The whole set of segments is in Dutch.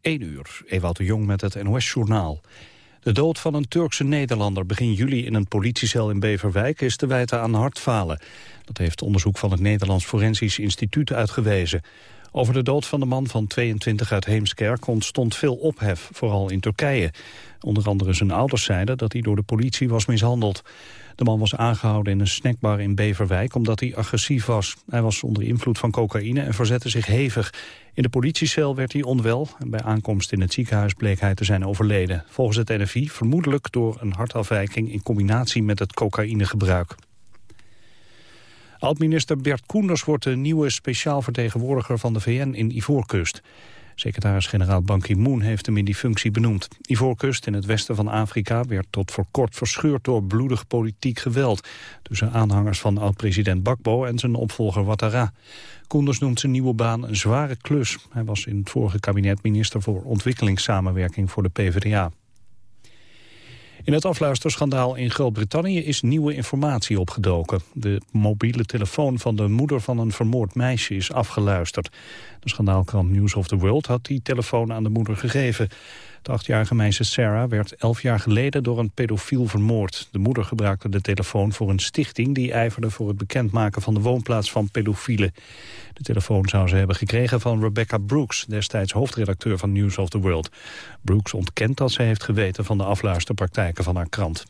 1 uur, Ewout de Jong met het NOS-journaal. De dood van een Turkse Nederlander begin juli in een politiecel in Beverwijk is te wijten aan hartfalen. Dat heeft onderzoek van het Nederlands Forensisch Instituut uitgewezen. Over de dood van de man van 22 uit Heemskerk ontstond veel ophef, vooral in Turkije. Onder andere zijn ouders zeiden dat hij door de politie was mishandeld. De man was aangehouden in een snackbar in Beverwijk omdat hij agressief was. Hij was onder invloed van cocaïne en verzette zich hevig. In de politiecel werd hij onwel en bij aankomst in het ziekenhuis bleek hij te zijn overleden. Volgens het NFI vermoedelijk door een hartafwijking in combinatie met het cocaïnegebruik. Oud-minister Bert Koenders wordt de nieuwe speciaal vertegenwoordiger van de VN in Ivoorkust. Secretaris-generaal Ban Ki-moon heeft hem in die functie benoemd. Ivoorkust in het westen van Afrika werd tot voor kort verscheurd door bloedig politiek geweld... tussen aanhangers van oud-president Bakbo en zijn opvolger Ouattara. Koenders noemt zijn nieuwe baan een zware klus. Hij was in het vorige kabinet minister voor ontwikkelingssamenwerking voor de PvdA. In het afluisterschandaal in Groot-Brittannië is nieuwe informatie opgedoken. De mobiele telefoon van de moeder van een vermoord meisje is afgeluisterd. De schandaalkrant News of the World had die telefoon aan de moeder gegeven. De achtjarige meisje Sarah werd elf jaar geleden door een pedofiel vermoord. De moeder gebruikte de telefoon voor een stichting... die ijverde voor het bekendmaken van de woonplaats van pedofielen. De telefoon zou ze hebben gekregen van Rebecca Brooks... destijds hoofdredacteur van News of the World. Brooks ontkent dat ze heeft geweten van de afluisterpraktijken van haar krant.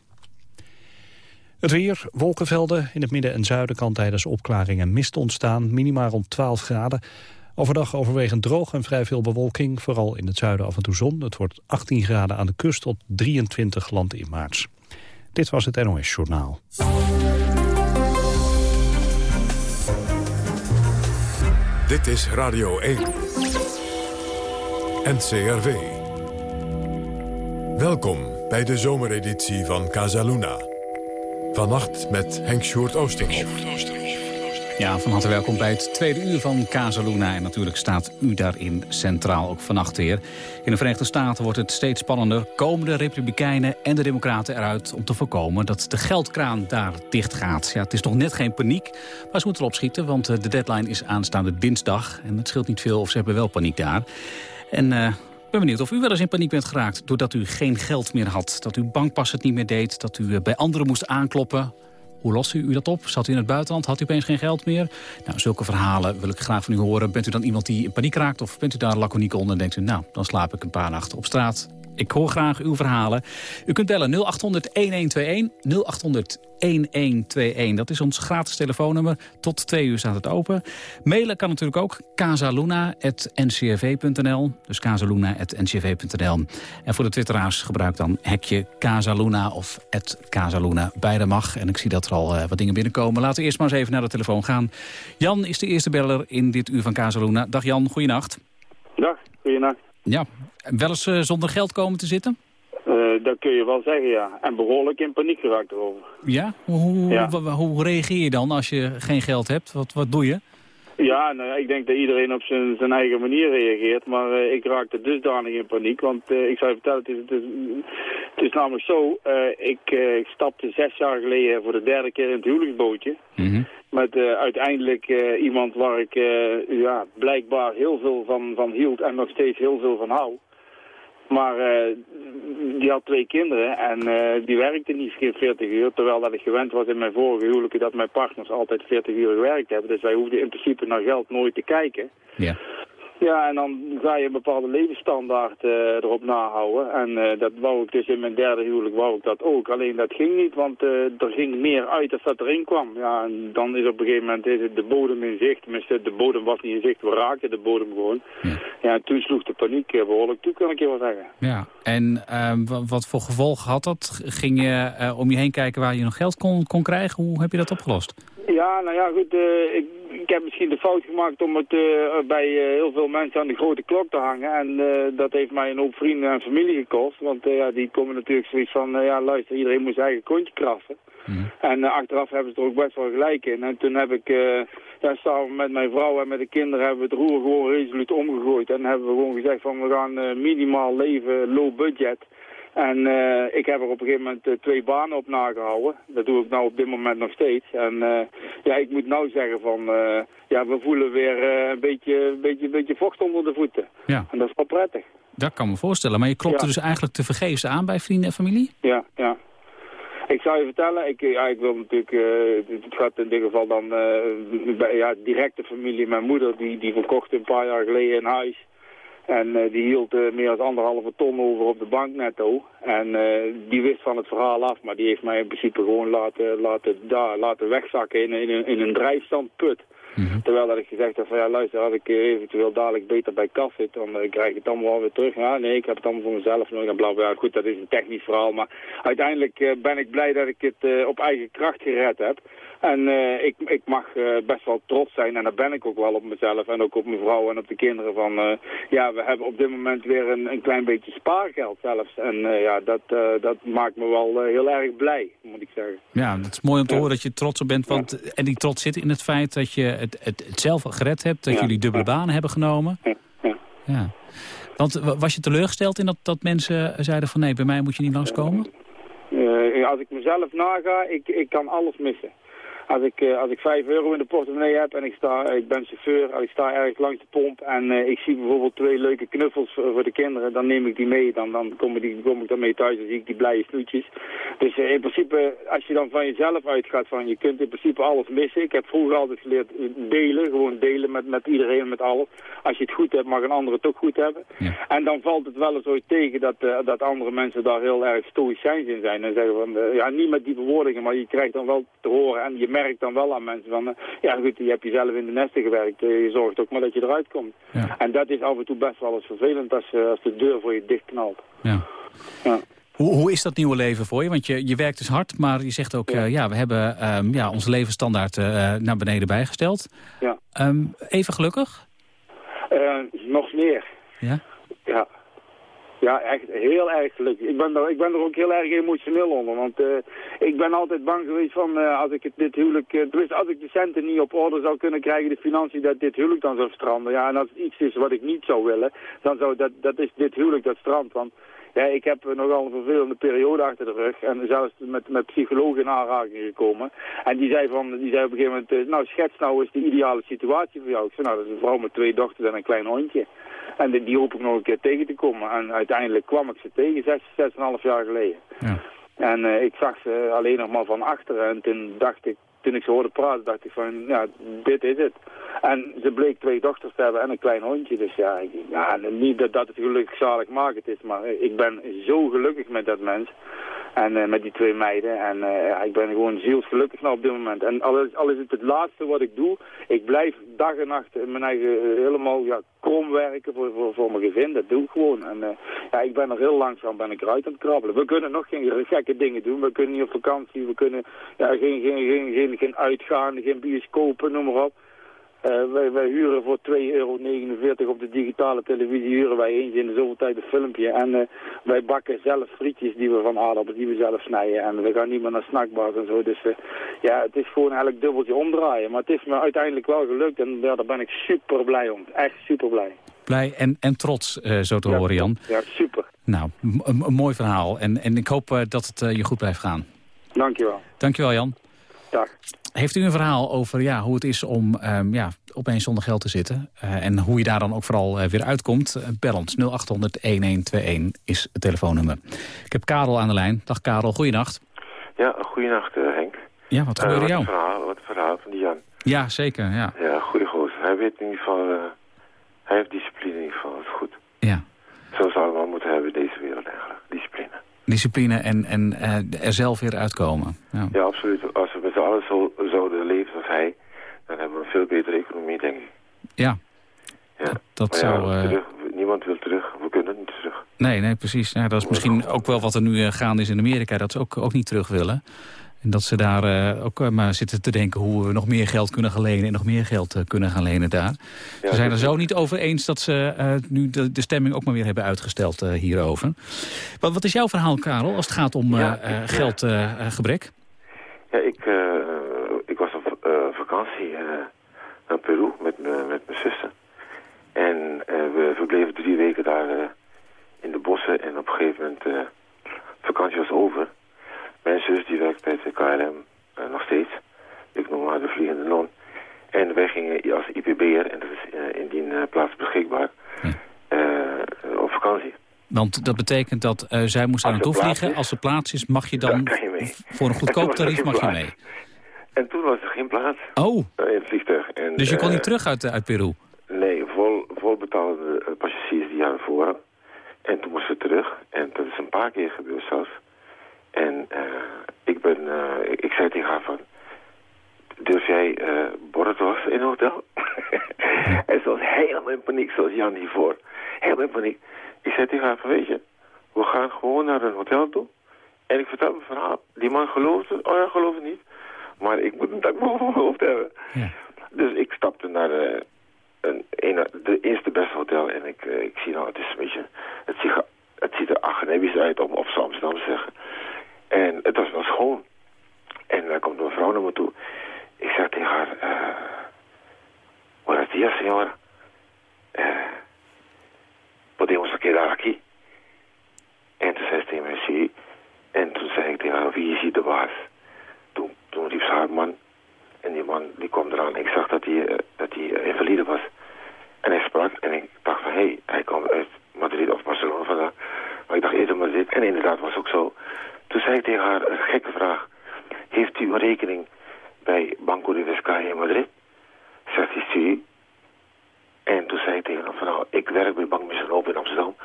Het weer, wolkenvelden. In het midden en zuiden kan tijdens opklaringen mist ontstaan. Minimaal rond 12 graden. Overdag overwegend droog en vrij veel bewolking. Vooral in het zuiden af en toe zon. Het wordt 18 graden aan de kust tot 23 land in maart. Dit was het NOS Journaal. Dit is Radio 1. NCRV. Welkom bij de zomereditie van Casaluna. Vannacht met Henk Sjoerd Oosterhoff. Ja, van harte welkom bij het tweede uur van Casaluna. En natuurlijk staat u daarin centraal, ook vannacht weer. In de Verenigde Staten wordt het steeds spannender. Komen de Republikeinen en de Democraten eruit om te voorkomen... dat de geldkraan daar dicht gaat. Ja, het is nog net geen paniek, maar ze moeten erop schieten... want eh, de deadline is aanstaande dinsdag. En het scheelt niet veel of ze hebben wel paniek daar. En... Uh, ik ben benieuwd of u wel eens in paniek bent geraakt... doordat u geen geld meer had, dat uw bankpas het niet meer deed... dat u eh, bij anderen moest aankloppen hoe lost u dat op? Zat u in het buitenland? Had u opeens geen geld meer? Nou, zulke verhalen wil ik graag van u horen. Bent u dan iemand die in paniek raakt of bent u daar laconiek onder en denkt u... nou, dan slaap ik een paar nachten op straat ik hoor graag uw verhalen. U kunt bellen 0800-1121, 0800-1121. Dat is ons gratis telefoonnummer. Tot twee uur staat het open. Mailen kan natuurlijk ook casaluna.ncrv.nl. Dus casaluna.ncrv.nl. En voor de twitteraars gebruik dan hekje Casaluna of Casaluna. Beide mag. En ik zie dat er al uh, wat dingen binnenkomen. Laten we eerst maar eens even naar de telefoon gaan. Jan is de eerste beller in dit uur van Casaluna. Dag Jan, goeienacht. Dag, goeienacht. Ja, wel eens uh, zonder geld komen te zitten? Uh, dat kun je wel zeggen, ja. En behoorlijk in paniek geraakt erover. Ja? Hoe, ja. hoe reageer je dan als je geen geld hebt? Wat, wat doe je? Ja, nou, ik denk dat iedereen op zijn, zijn eigen manier reageert. Maar uh, ik raakte dusdanig in paniek. Want uh, ik zou je vertellen, het is, het is, het is namelijk zo. ik, ik stapte zes jaar geleden voor de derde keer in het huwelijksbootje. Mm met uiteindelijk iemand waar ik ja, blijkbaar heel veel van, van hield en nog steeds heel veel van hou. Maar die had twee kinderen en die werkte niet 40 uur. Terwijl dat ik gewend was in mijn vorige huwelijken dat mijn partners altijd 40 uur gewerkt hebben. Dus wij hoefden in principe naar geld nooit te kijken. Ja. Ja, en dan ga je een bepaalde levensstandaard uh, erop nahouden. En uh, dat wou ik dus in mijn derde huwelijk wou ik dat ook. Alleen dat ging niet, want uh, er ging meer uit als dat erin kwam. Ja, en dan is op een gegeven moment is het de bodem in zicht. Tenminste, de bodem was niet in zicht, we raakten de bodem gewoon. Ja, ja en toen sloeg de paniek behoorlijk toe, kan ik je wel zeggen. Ja, en ehm, wat voor gevolgen had dat? Ging je om je heen kijken waar je nog geld kon, kon krijgen? Hoe heb je dat opgelost? Ja, nou ja, goed. ik ik heb misschien de fout gemaakt om het uh, bij uh, heel veel mensen aan de grote klok te hangen. En dat heeft mij een hoop vrienden en familie gekost. Want ja, die komen natuurlijk zoiets van, ja luister, iedereen moet zijn eigen kontje krassen. Mm. En achteraf hebben ze er ook best wel gelijk in. En toen heb ik, ja, samen met mijn vrouw en met de kinderen, hebben we het roer gewoon resoluut omgegooid. En hebben we gewoon gezegd van, we gaan minimaal leven, low budget. En uh, ik heb er op een gegeven moment uh, twee banen op nagehouden. Dat doe ik nou op dit moment nog steeds. En uh, ja, ik moet nou zeggen van, ja, we voelen weer een beetje, beetje, beetje vocht onder de voeten. Ja. En dat is wel prettig. Dat kan me voorstellen. Maar je klopte dus eigenlijk te vergeefs aan bij vrienden en familie? Ja, ja. Ik zou je vertellen, ik, ja, ik wil natuurlijk, uh, het gaat in dit geval dan uh, bij ja, directe familie. Mijn moeder, die, die verkocht een paar jaar geleden een huis. En uh, die hield meer dan anderhalve ton over op de bank netto. En die wist van het verhaal af, maar die heeft mij in principe gewoon laten, laten, daar, laten wegzakken in, in, in een drijfstandput. Mhm. Terwijl dat ik gezegd heb van ja luister, als ik eventueel dadelijk beter bij kas zit, dan uh, krijg ik het allemaal wel weer terug. Ja nee, ik heb het allemaal voor mezelf nodig en bla bla. Goed, dat is een technisch verhaal, maar uiteindelijk uh, ben ik blij dat ik het uh, op eigen kracht gered heb. En ik, ik mag best wel trots zijn en daar ben ik ook wel op mezelf en ook op mijn vrouw en op de kinderen van, ja, we hebben op dit moment weer een, een klein beetje spaargeld zelfs. En ja, dat, dat maakt me wel heel erg blij, moet ik zeggen. Ja, dat is mooi om te horen dat je trots op bent, want, ja. en die trots zit in het feit dat je het, het, het zelf gered hebt, dat ja. jullie dubbele banen hebben genomen. Ja. Want was je teleurgesteld in dat, dat mensen zeiden van nee, bij mij moet je niet langskomen? als ik mezelf naga, ik, ik kan alles missen. Als ik, uh, als ik 5 euro in de portemonnee heb en ik, sta, ik ben chauffeur en ik sta ergens langs de pomp en uh, ik zie bijvoorbeeld twee leuke knuffels voor, voor, de kinderen, dan neem ik die mee. Dan, dan kom, ik, die, kom ik daarmee thuis en zie ik die blije snoetjes. Dus uh, in principe, als je dan van jezelf uitgaat van je kunt in principe alles missen. Ik heb vroeger altijd geleerd delen, gewoon delen met, met iedereen, met alles. Als je het goed hebt, mag een ander het ook goed hebben. Ja. En dan valt het wel eens ooit tegen dat, dat andere mensen daar heel erg stoïcijns in zijn. En zeggen van, ja niet met die bewoordingen, maar je krijgt dan wel te horen en je merkt dan wel aan mensen van, uh, ja goed, je hebt jezelf in de nesten gewerkt, uh, je zorgt ook maar dat je eruit komt. Ja. En dat is af en toe best wel eens vervelend als, uh, als de deur voor je dicht knalt. Ja. ja. Hoe, hoe is dat nieuwe leven voor je? Want je, je werkt dus hard, maar je zegt ook, ja, ja we hebben um, ja, onze levensstandaard naar beneden bijgesteld. Ja. Um, even gelukkig? nog meer. Ja? Ja. Ja, echt heel erg gelukkig. Ik ben er, ik ben er ook heel erg emotioneel onder. Want uh, ik ben altijd bang geweest van uh, als ik het, dit huwelijk... Uh, tenminste, als ik de centen niet op orde zou kunnen krijgen, de financiën, dat dit huwelijk dan zou stranden. Ja, en als het iets is wat ik niet zou willen, dan zou dat, dat is dit huwelijk dat strand. Want ja, ik heb nogal een vervelende periode achter de rug. En zelfs met, met psychologen in aanraking gekomen. En die zei, van, die zei op een gegeven moment, nou schets nou eens de ideale situatie voor jou. Ik zei, nou dat is een vrouw met twee dochters en een klein hondje. En die, die hoop ik nog een keer tegen te komen. En uiteindelijk kwam ik ze tegen, zes, zes en half jaar geleden. Ja. En uh, ik zag ze alleen nog maar van achteren. En toen dacht ik, toen ik ze hoorde praten, dacht ik van, ja, dit is het. En ze bleek twee dochters te hebben en een klein hondje. Dus ja, ja niet dat, dat het gelukkig zalig maken is, maar ik ben zo gelukkig met dat mens. En uh, met die twee meiden. En ja, ik ben gewoon zielsgelukkig nou op dit moment. En al is, is het het laatste wat ik doe, ik blijf dag en nacht in mijn eigen uh, helemaal ja, krom werken voor, voor, voor mijn gezin. Dat doe ik gewoon. En ja, ik ben er heel langzaam ben ik eruit aan het krabbelen. We kunnen nog geen gekke dingen doen. We kunnen niet op vakantie. We kunnen ja, geen, geen, geen, geen, geen uitgaan, geen bioscopen, noem maar op. Uh, wij, wij, huren voor 2,49 euro op de digitale televisie huren wij eens in de zoveel tijd een filmpje. En uh, wij bakken zelf frietjes die we van aardappelen, die we zelf snijden. En we gaan niet meer naar snackbars en zo. Dus uh, ja, het is gewoon eigenlijk dubbeltje omdraaien. Maar het is me uiteindelijk wel gelukt en ja, daar ben ik super blij om. Echt super blij. Blij en, en trots, zo te ja, horen Jan. Ja, super. Nou, een mooi verhaal. En, en ik hoop dat het je goed blijft gaan. Dankjewel. Dankjewel Jan. Dag. Heeft u een verhaal over ja, hoe het is om um, ja, opeens zonder geld te zitten... Uh, en hoe je daar dan ook vooral uh, weer uitkomt? Uh, bel ons 0800-1121 is het telefoonnummer. Ik heb Karel aan de lijn. Dag Karel, goeienacht. Ja, goeienacht Henk. Ja, wat gebeurde jou? Wat een verhaal, wat een verhaal van die Jan. Ja, zeker, ja. Ja, goede gozer. Hij weet in ieder geval... hij heeft discipline in ieder geval, dat is goed. Ja. Zo zou allemaal moeten hebben in deze wereld eigenlijk, discipline. En, en er zelf weer uitkomen. Ja, ja absoluut. Als we met z'n allen zo, zouden leven zoals hij, dan hebben we een veel betere economie, denk ik. Ja. ja. Dat, zou... Ja, terug, niemand wil terug. We kunnen niet terug. Nee, nee, precies. Ja, dat is misschien ook wel wat er nu uh, gaande is in Amerika. Dat ze ook, ook niet terug willen. En dat ze daar uh, ook maar zitten te denken hoe we nog meer geld kunnen gaan lenen... en nog meer geld kunnen gaan lenen daar. Ja, ze zijn er zo niet over eens dat ze nu de, de, stemming ook maar weer hebben uitgesteld hierover. Wat, wat is jouw verhaal, Karel, als het gaat om ja, geldgebrek? ja, ik, ik was op vakantie naar Peru met, met mijn zuster. En we verbleven drie weken daar in de bossen. En op een gegeven moment, vakantie was over. Mijn zus die werkt bij de KLM nog steeds. Ik noem haar de Vliegende Non. En wij gingen als IPB'er, en dat is in die plaats beschikbaar, ja. op vakantie. Want dat betekent dat uh, zij moest daar naartoe vliegen. Als er plaats is, mag je dan, je voor een goedkoop tarief mag je mee. En toen was er geen plaats oh. in het vliegtuig. En, dus je kon niet terug uit, uit Peru? Nee, vol, vol betaalde passagiers die hadden voor. En toen moesten we terug. En dat is een paar keer gebeurd zelfs. En ik ben, ik zei tegen haar van, durf jij uh, borrels in een hotel? en ze was helemaal in paniek, zoals Jan hiervoor. Helemaal in paniek. Ik zei tegen haar van, weet je, we gaan gewoon naar een hotel toe. En ik vertel mijn verhaal. Die man geloofde, oh ja, geloof het niet. Maar ik moet een dak boven mijn hoofd hebben. Ja. Dus ik stapte naar uh, een, een, de eerste beste hotel. En ik, uh, ik zie nou, het is een beetje, het ziet, het ziet er academisch uit, om op Amsterdam te zeggen. En het was wel schoon. En daar komt een vrouw naar me toe. Ik zeg tegen haar, uh, buenos días, señora. Uh, podemos quedar aquí. En toen zei ze tegen mij. En toen zei ik tegen haar, wie is hier de baas? Toen, toen riep ze haar man. En die man die kwam eraan. Ik zag dat hij, uh, dat uh, invalide was. En hij sprak en ik dacht van, hé, hey, hij komt uit Madrid of Barcelona vandaan. Maar ik dacht eerder Madrid. En inderdaad was ook zei ik tegen haar, een gekke vraag. Heeft u een rekening bij Banco de Vizcaya in Madrid? Zegt hij, zie. En toen zei ik tegen hem van, nou, ik werk bij Bank Mission in Amsterdam.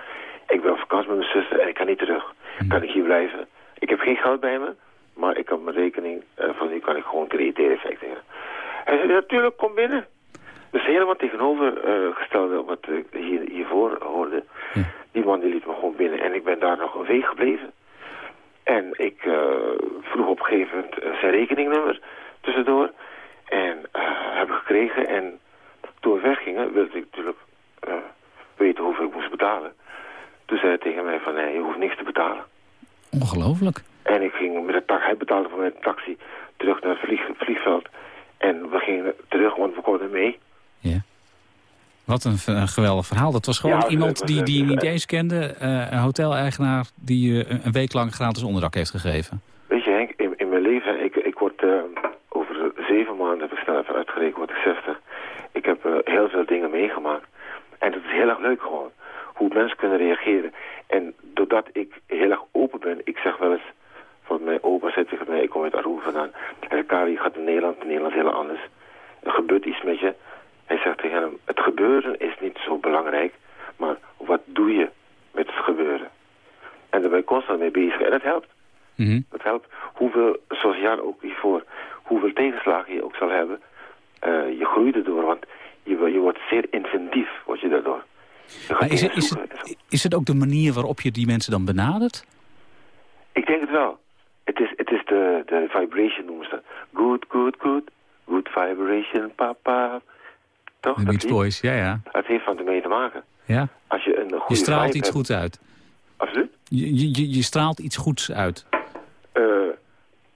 Ik ben op vakantie met mijn zuster en ik kan niet terug. Kan ik hier blijven? Ik heb geen geld bij me, maar ik heb mijn rekening uh, van die kan ik gewoon crediteren, zei ik tegen Hij zei, natuurlijk, kom binnen. Dus helemaal tegenovergestelde uh, wat ik hier, hiervoor hoorde. Ja. Die man die liet me gewoon binnen en ik ben daar nog een week gebleven. En ik uh, vroeg op een gegeven moment zijn rekeningnummer tussendoor. En uh, heb ik gekregen. En toen we weggingen wilde ik natuurlijk uh, weten hoeveel ik moest betalen. Toen zei hij tegen mij van nee, je hoeft niks te betalen. Ongelooflijk. En ik ging met de taxi, hij betaalde voor mij de taxi terug naar het vlieg, vliegveld. En we gingen terug, want we konden mee. Ja. Wat een, een geweldig verhaal. Dat was gewoon ja, iemand die, die je niet eens kende. Uh, een hoteleigenaar die je een week lang gratis onderdak heeft gegeven. Weet je Henk, in, in mijn leven, ik, ik word uh, over zeven maanden, heb ik snel even uitgerekend, word ik 60. Ik heb uh, heel veel dingen meegemaakt. En het is heel erg leuk gewoon. Hoe mensen kunnen reageren. En doordat ik heel erg open ben, ik zeg wel eens, van mijn opa zegt tegen mij, ik kom uit Aruba vandaan. En Kari gaat in Nederland, in Nederland is heel anders. Er gebeurt iets met je. Hij zegt tegen hem, het gebeuren is niet zo belangrijk, maar wat doe je met het gebeuren? En daar ben ik constant mee bezig. En het helpt. Mm -hmm. Het helpt. Hoeveel, zoals Jan ook hiervoor, hoeveel tegenslagen je ook zal hebben, uh, je groeit erdoor. Want je, je wordt zeer inventief, word je daardoor. Je maar is het, is, het, is het ook de manier waarop je die mensen dan benadert? Ik denk het wel. Het is, het is de, de vibration noemen ze Good, good, good. Good vibration, papa. Toch? De Beach Boys, ja, ja. Het heeft van ermee te maken. Ja. Als je, een goede je straalt iets goeds uit. Absoluut. Je, je, je straalt iets goeds uit. Uh,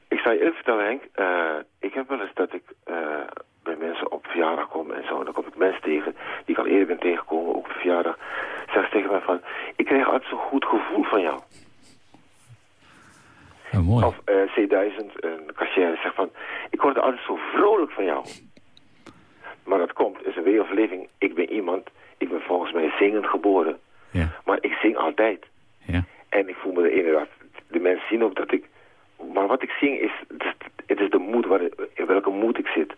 ik zal je even vertellen, Henk. Uh, ik heb wel eens dat ik uh, bij mensen op verjaardag kom en zo. En dan kom ik mensen tegen die ik al eerder ben tegengekomen, ook op verjaardag. Zeg ze tegen mij van, ik krijg altijd zo'n goed gevoel van jou. Oh, mooi. Of C1000, een cashier, zegt van, ik word altijd zo vrolijk van jou. Maar dat komt, is een way of living. Ik ben iemand, ik ben volgens mij zingend geboren. Ja. Maar ik zing altijd. Ja. En ik voel me er inderdaad, de mensen zien ook dat ik... Maar wat ik zing is, het is de moed, waar, in welke moed ik zit.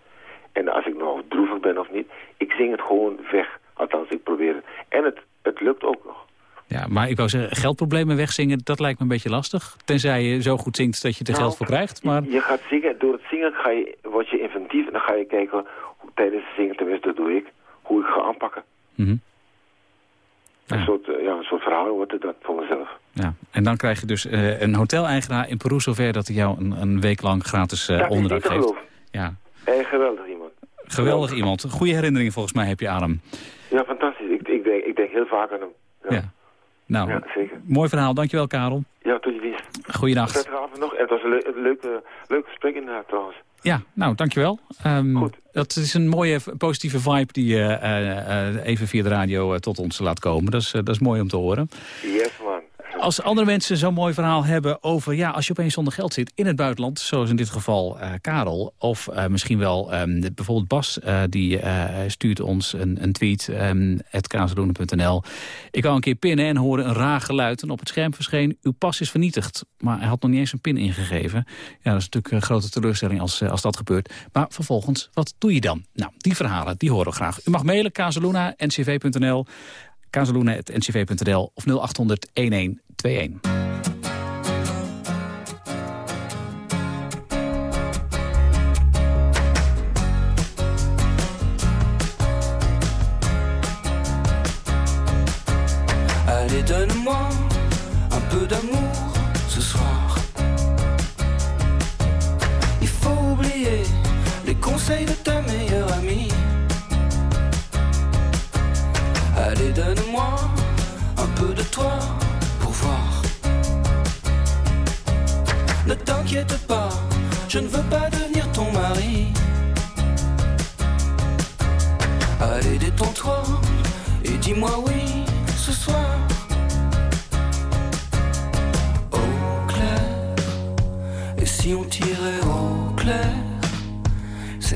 En als ik nou droevig ben of niet, ik zing het gewoon weg. Althans, ik probeer het. En het, het lukt ook nog. Ja, maar ik wou zeggen, geldproblemen wegzingen, dat lijkt me een beetje lastig. Tenzij je zo goed zingt dat je er nou, geld voor krijgt. Maar... Je gaat zingen, door het zingen ga je, word je inventief en dan ga je kijken hoe, tijdens het zingen, tenminste dat doe ik, hoe ik ga aanpakken. Mm -hmm. ja. Een, soort, ja, een soort verhaal wordt het dat voor mezelf. Ja. En dan krijg je dus uh, een hoteleigenaar in Peru zover dat hij jou een, een week lang gratis uh, onderdak geeft. Ja, hey, geweldig iemand. Geweldig, geweldig iemand. Goede herinneringen volgens mij heb je aan hem. Ja, fantastisch. Ik, ik, denk, heel vaak aan hem. Ja. ja. Nou, ja, zeker. mooi verhaal. Dankjewel, Karel. Ja, tot je dienst. Avond nog. En het was een, le een leuk, uh, leuk gesprek inderdaad trouwens. Ja, nou, dankjewel. Um, Goed. Dat is een mooie positieve vibe die je uh, uh, even via de radio tot ons laat komen. Dat is, dat is mooi om te horen. Yes, man. Als andere mensen zo'n mooi verhaal hebben over... ja, als je opeens zonder geld zit in het buitenland... zoals in dit geval uh, Karel, of uh, misschien wel um, bijvoorbeeld Bas... Uh, die stuurt ons een, een tweet, um, Ik wou een keer pinnen en hoorde een raar geluid... en op het scherm verscheen, uw pas is vernietigd. Maar hij had nog niet eens een pin ingegeven. Ja, dat is natuurlijk een grote teleurstelling als, als dat gebeurt. Maar vervolgens, wat doe je dan? Nou, die verhalen, die horen we graag. U mag mailen, kazeluna.ncv.nl kazeluna.ncv.nl of 0800 1121.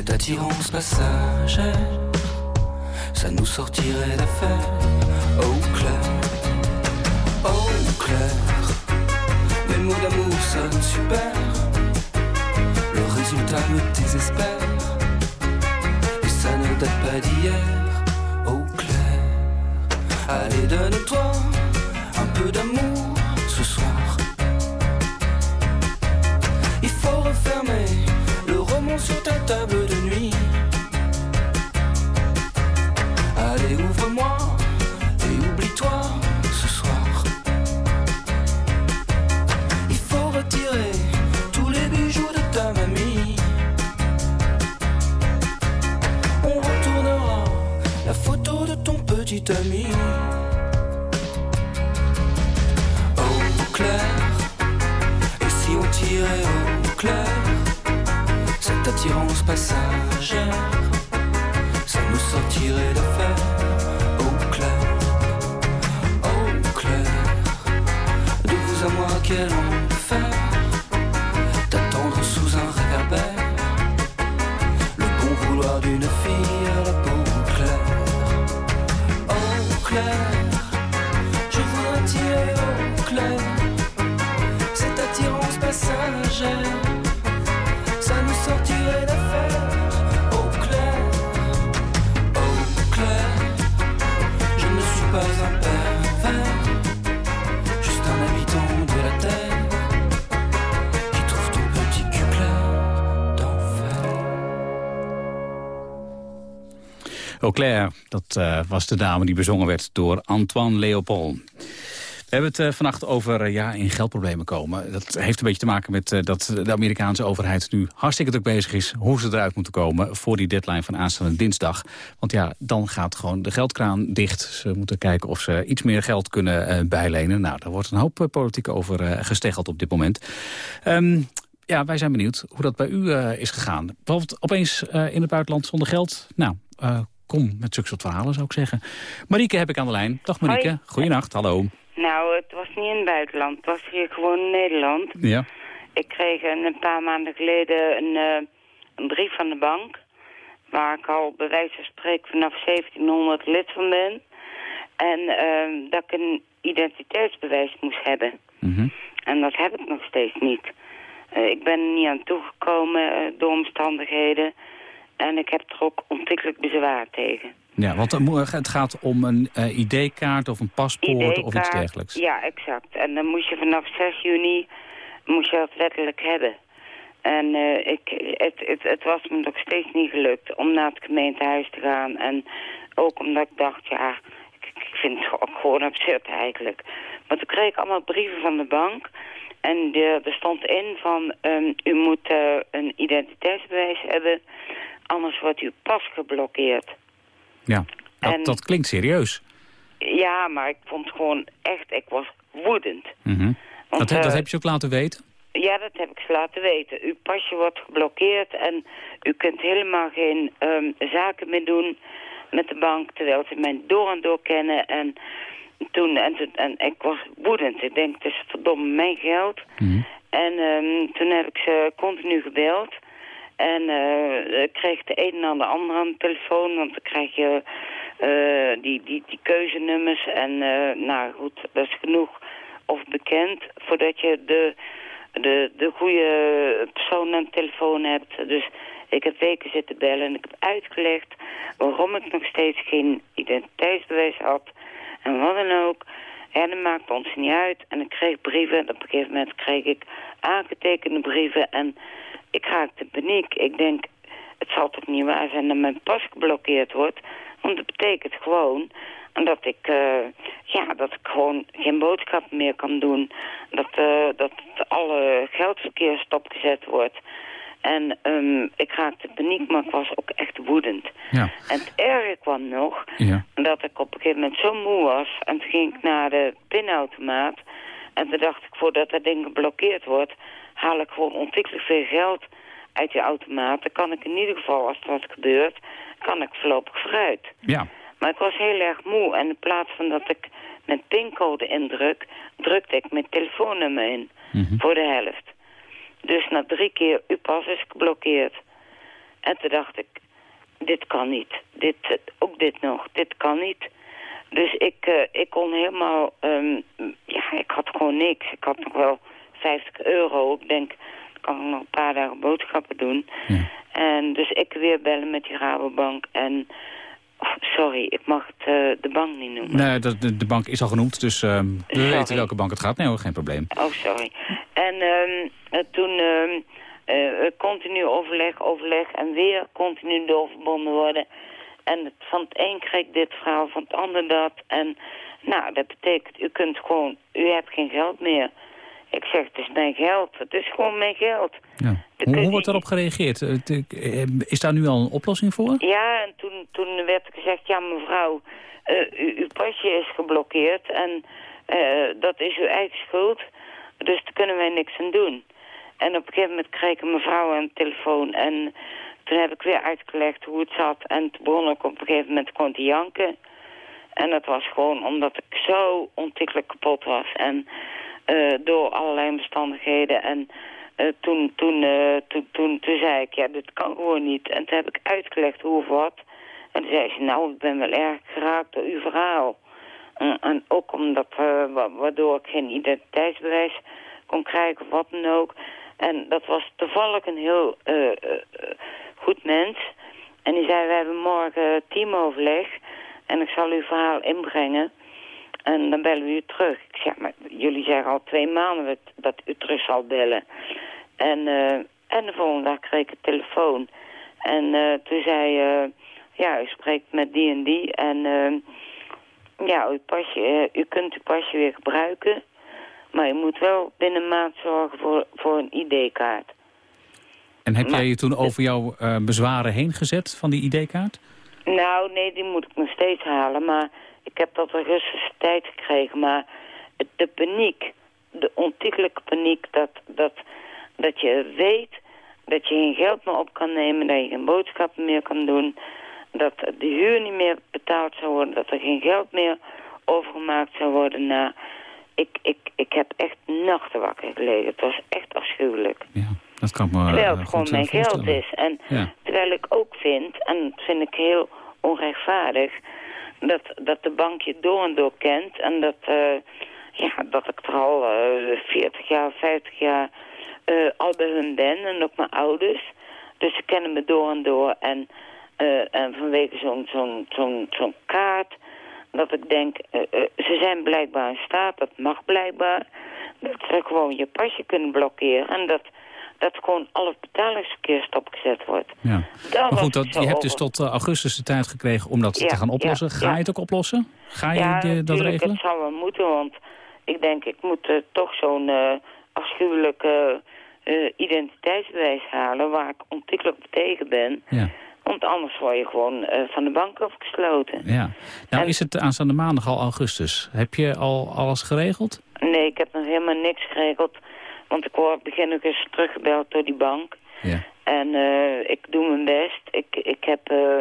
Cette attirance passagère ça nous sortirait d'affaire. Oh clair, oh clair, mes mots d'amour sonnent super. Le résultat me désespère, et ça ne date pas d'hier. Oh clair, allez donne-toi un peu d'amour ce soir. Il faut refermer sur ta table de nuit. Allez, ouvre-moi et oublie-toi ce soir. Il faut retirer tous les bijoux de ta mamie. On retournera la photo de ton petit ami. Cette attirance passagère ça nous sortirait d'affaire au clair, au clair. De vous à moi, quel enfer d'attendre sous un réverbère le bon vouloir d'une fille à la peau claire. Au clair, je voudrais tirer au clair cette attirance passagère. Au Claire, dat uh, was de dame die bezongen werd door Antoine Leopold. We hebben het uh, vannacht over uh, ja, in geldproblemen komen. Dat heeft een beetje te maken met uh, dat de Amerikaanse overheid nu hartstikke druk bezig is... hoe ze eruit moeten komen voor die deadline van aanstaande dinsdag. Want ja, dan gaat gewoon de geldkraan dicht. Ze moeten kijken of ze iets meer geld kunnen bijlenen. Nou, daar wordt een hoop politiek over gesteggeld op dit moment. Um, ja, wij zijn benieuwd hoe dat bij u is gegaan. Bijvoorbeeld opeens in het buitenland zonder geld. Nou, kom met zulke soort verhalen zou ik zeggen. Marieke heb ik aan de lijn. Dag Marieke, Hoi. goeienacht, hallo. Nou, het was niet in het buitenland. Het was hier gewoon in Nederland. Ja. Ik kreeg een, paar maanden geleden een, uh, een brief van de bank... waar ik al bij wijze van spreken vanaf 1700 lid van ben. En uh, dat ik een identiteitsbewijs moest hebben. Mm -hmm. En dat heb ik nog steeds niet. Uh, ik ben er niet aan toegekomen door omstandigheden... En ik heb er ook ontwikkelijk bezwaar tegen. Ja, want het gaat om een uh, ID-kaart of een paspoort of iets dergelijks. Ja, exact. En dan moest je vanaf 6 juni moest je dat wettelijk hebben. En uh, ik, het, het, het was me nog steeds niet gelukt om naar het gemeentehuis te gaan. En ook omdat ik dacht, ja, ik, vind het ook gewoon absurd eigenlijk. Maar toen kreeg ik allemaal brieven van de bank... En de, er stond in van, um, u moet uh, een identiteitsbewijs hebben, anders wordt uw pas geblokkeerd. Ja, dat, en, dat klinkt serieus. Ja, maar ik vond gewoon echt, ik was woedend. Mm -hmm. Want, dat, uh, dat heb je ook laten weten? Ja, dat heb ik ze laten weten. Uw pasje wordt geblokkeerd en u kunt helemaal geen um, zaken meer doen met de bank, terwijl ze mij door en door kennen. En toen, en, toen, en ik was woedend. Ik denk, het is verdomme mijn geld. Mhm. En ehm, toen heb ik ze continu gebeld. En eh, ik kreeg de een na de ander aan de telefoon, want dan krijg je eh, die, die, die keuzenummers. En eh, nou goed, dat is genoeg of bekend voordat je de, de, de goede persoon aan de telefoon hebt. Dus ik heb weken zitten bellen en ik heb uitgelegd waarom ik nog steeds geen identiteitsbewijs had. En wat dan ook. Ja, dat maakte ons niet uit. En ik kreeg brieven. En op een gegeven moment kreeg ik aangetekende brieven. En ik raakte paniek. Ik denk, het zal toch niet waar zijn dat mijn pas geblokkeerd wordt. Want dat betekent gewoon dat ik, eh, ja, dat ik gewoon geen boodschappen meer kan doen. Dat, eh, dat alle geldverkeer stopgezet wordt. En ehm, ik raakte paniek, maar ik was ook echt woedend. Ja. En het erge kwam nog Ja. dat ik op een gegeven moment zo moe was. En toen ging ik naar de pinautomaat. En toen dacht ik, voordat dat ding geblokkeerd wordt... haal ik gewoon ontzettend veel geld uit die automaat. Dan kan ik in ieder geval, als er wat gebeurt... kan ik voorlopig vooruit. Ja. Maar ik was heel erg moe. En in plaats van dat ik mijn pincode indruk... drukte ik mijn telefoonnummer in. Mhm. Voor de helft. Dus na drie keer, uw pas is geblokkeerd. En toen dacht ik, dit kan niet. Dit, ook dit nog, dit kan niet. Dus ik, eh, ik kon helemaal, ehm, ja, ik had gewoon niks. Ik had nog wel 50 euro. Ik denk, dan kan ik nog een paar dagen boodschappen doen. Ja. En dus ik weer bellen met die Rabobank. En, oh, sorry, ik mag het, eh, de bank niet noemen. Nee, de, de, bank is al genoemd, dus ehm, we Sorry. weten welke bank het gaat. Nee hoor, geen probleem. Oh, sorry. En eh, toen eh, continu overleg, overleg en weer continu doorverbonden worden. En het- van het een kreeg dit verhaal, van het ander dat. En nou, dat betekent, u kunt gewoon, u hebt geen geld meer. Ik zeg, het is mijn geld. Het is gewoon mijn geld. Ja. Hoe, wordt daarop gereageerd? Eh, eh, Is daar nu al een oplossing voor? Ja, en toen, toen werd gezegd, ja mevrouw, eh, uw pasje is geblokkeerd en dat is uw eigen schuld. Dus daar kunnen wij niks aan doen. En op een gegeven moment kreeg ik een mevrouw aan de telefoon en toen heb ik weer uitgelegd hoe het zat. En toen begon ik op een gegeven moment gewoon te janken. En dat was gewoon omdat ik zo ontiegelijk kapot was. En eh, door allerlei omstandigheden. En eh, toen, toen, eh, toen, toen, zei ik, ja, dit kan gewoon niet. En toen heb ik uitgelegd hoe of wat. En toen zei ze, nou, ik ben wel erg geraakt door uw verhaal. En, en ook omdat, wa- waardoor ik geen identiteitsbewijs kon krijgen of wat dan ook. En dat was toevallig een heel goed mens. En die zei, we hebben morgen teamoverleg. En ik zal uw verhaal inbrengen. En dan bellen we u terug. Ik zeg, maar jullie zeggen al twee maanden dat, u terug zal bellen. En, eh, en de volgende dag kreeg ik een telefoon. En eh, toen zei, eh, ja, u spreekt met die en die. En ja, pasje, u kunt uw pasje weer gebruiken. Maar u moet wel binnen een maand zorgen voor, voor een ID-kaart. En heb Maar- jij je toen over jouw eh, bezwaren heen gezet van die ID-kaart? Nou, nee, die moet ik nog steeds halen. Maar ik heb dat rustige tijd gekregen. Maar de paniek, de ontiegelijke paniek... Dat, dat, dat je weet dat je geen geld meer op kan nemen... dat je geen boodschappen meer kan doen... dat de huur niet meer betaald zou worden... dat er geen geld meer overgemaakt zou worden naar... Ik, ik, ik heb echt nachten wakker gelegen. Het was echt afschuwelijk. Ja, dat kan ik me Terwijl eh, het gewoon goed, mijn eh, geld is. En Ja. terwijl ik ook vind, en dat vind ik heel onrechtvaardig... dat, dat de bank je door en door kent... en dat, eh, ja, dat ik er al eh 40 jaar, 50 jaar eh, al bij hun ben... en ook mijn ouders. Dus ze kennen me door en door. En, eh, en vanwege zo'n zo'n zo'n zo'n kaart... dat ik denk, eh, eh, ze zijn blijkbaar in staat, dat mag blijkbaar... dat ze gewoon je pasje kunnen blokkeren... en dat dat gewoon al het betalingsverkeer stopgezet wordt. Ja. Daar Maar goed, dat, je hebt dus tot eh, augustus de tijd gekregen om dat Ja, te gaan oplossen. ja, Ga ja. je het ook oplossen? Ga je ja, die- dat regelen? het zal wel moeten, want ik denk, ik moet eh, toch zo'n eh afschuwelijke eh, identiteitsbewijs halen waar ik ontiegelijk op tegen ben. Ja. Want anders word je gewoon eh, van de bank afgesloten. ja. Nou En- is het aanstaande maandag al augustus. Heb je al alles geregeld? Nee, ik heb nog helemaal niks geregeld. Want ik word begin nog eens teruggebeld door die bank. Ja. En eh, ik doe mijn best. Ik, ik heb eh,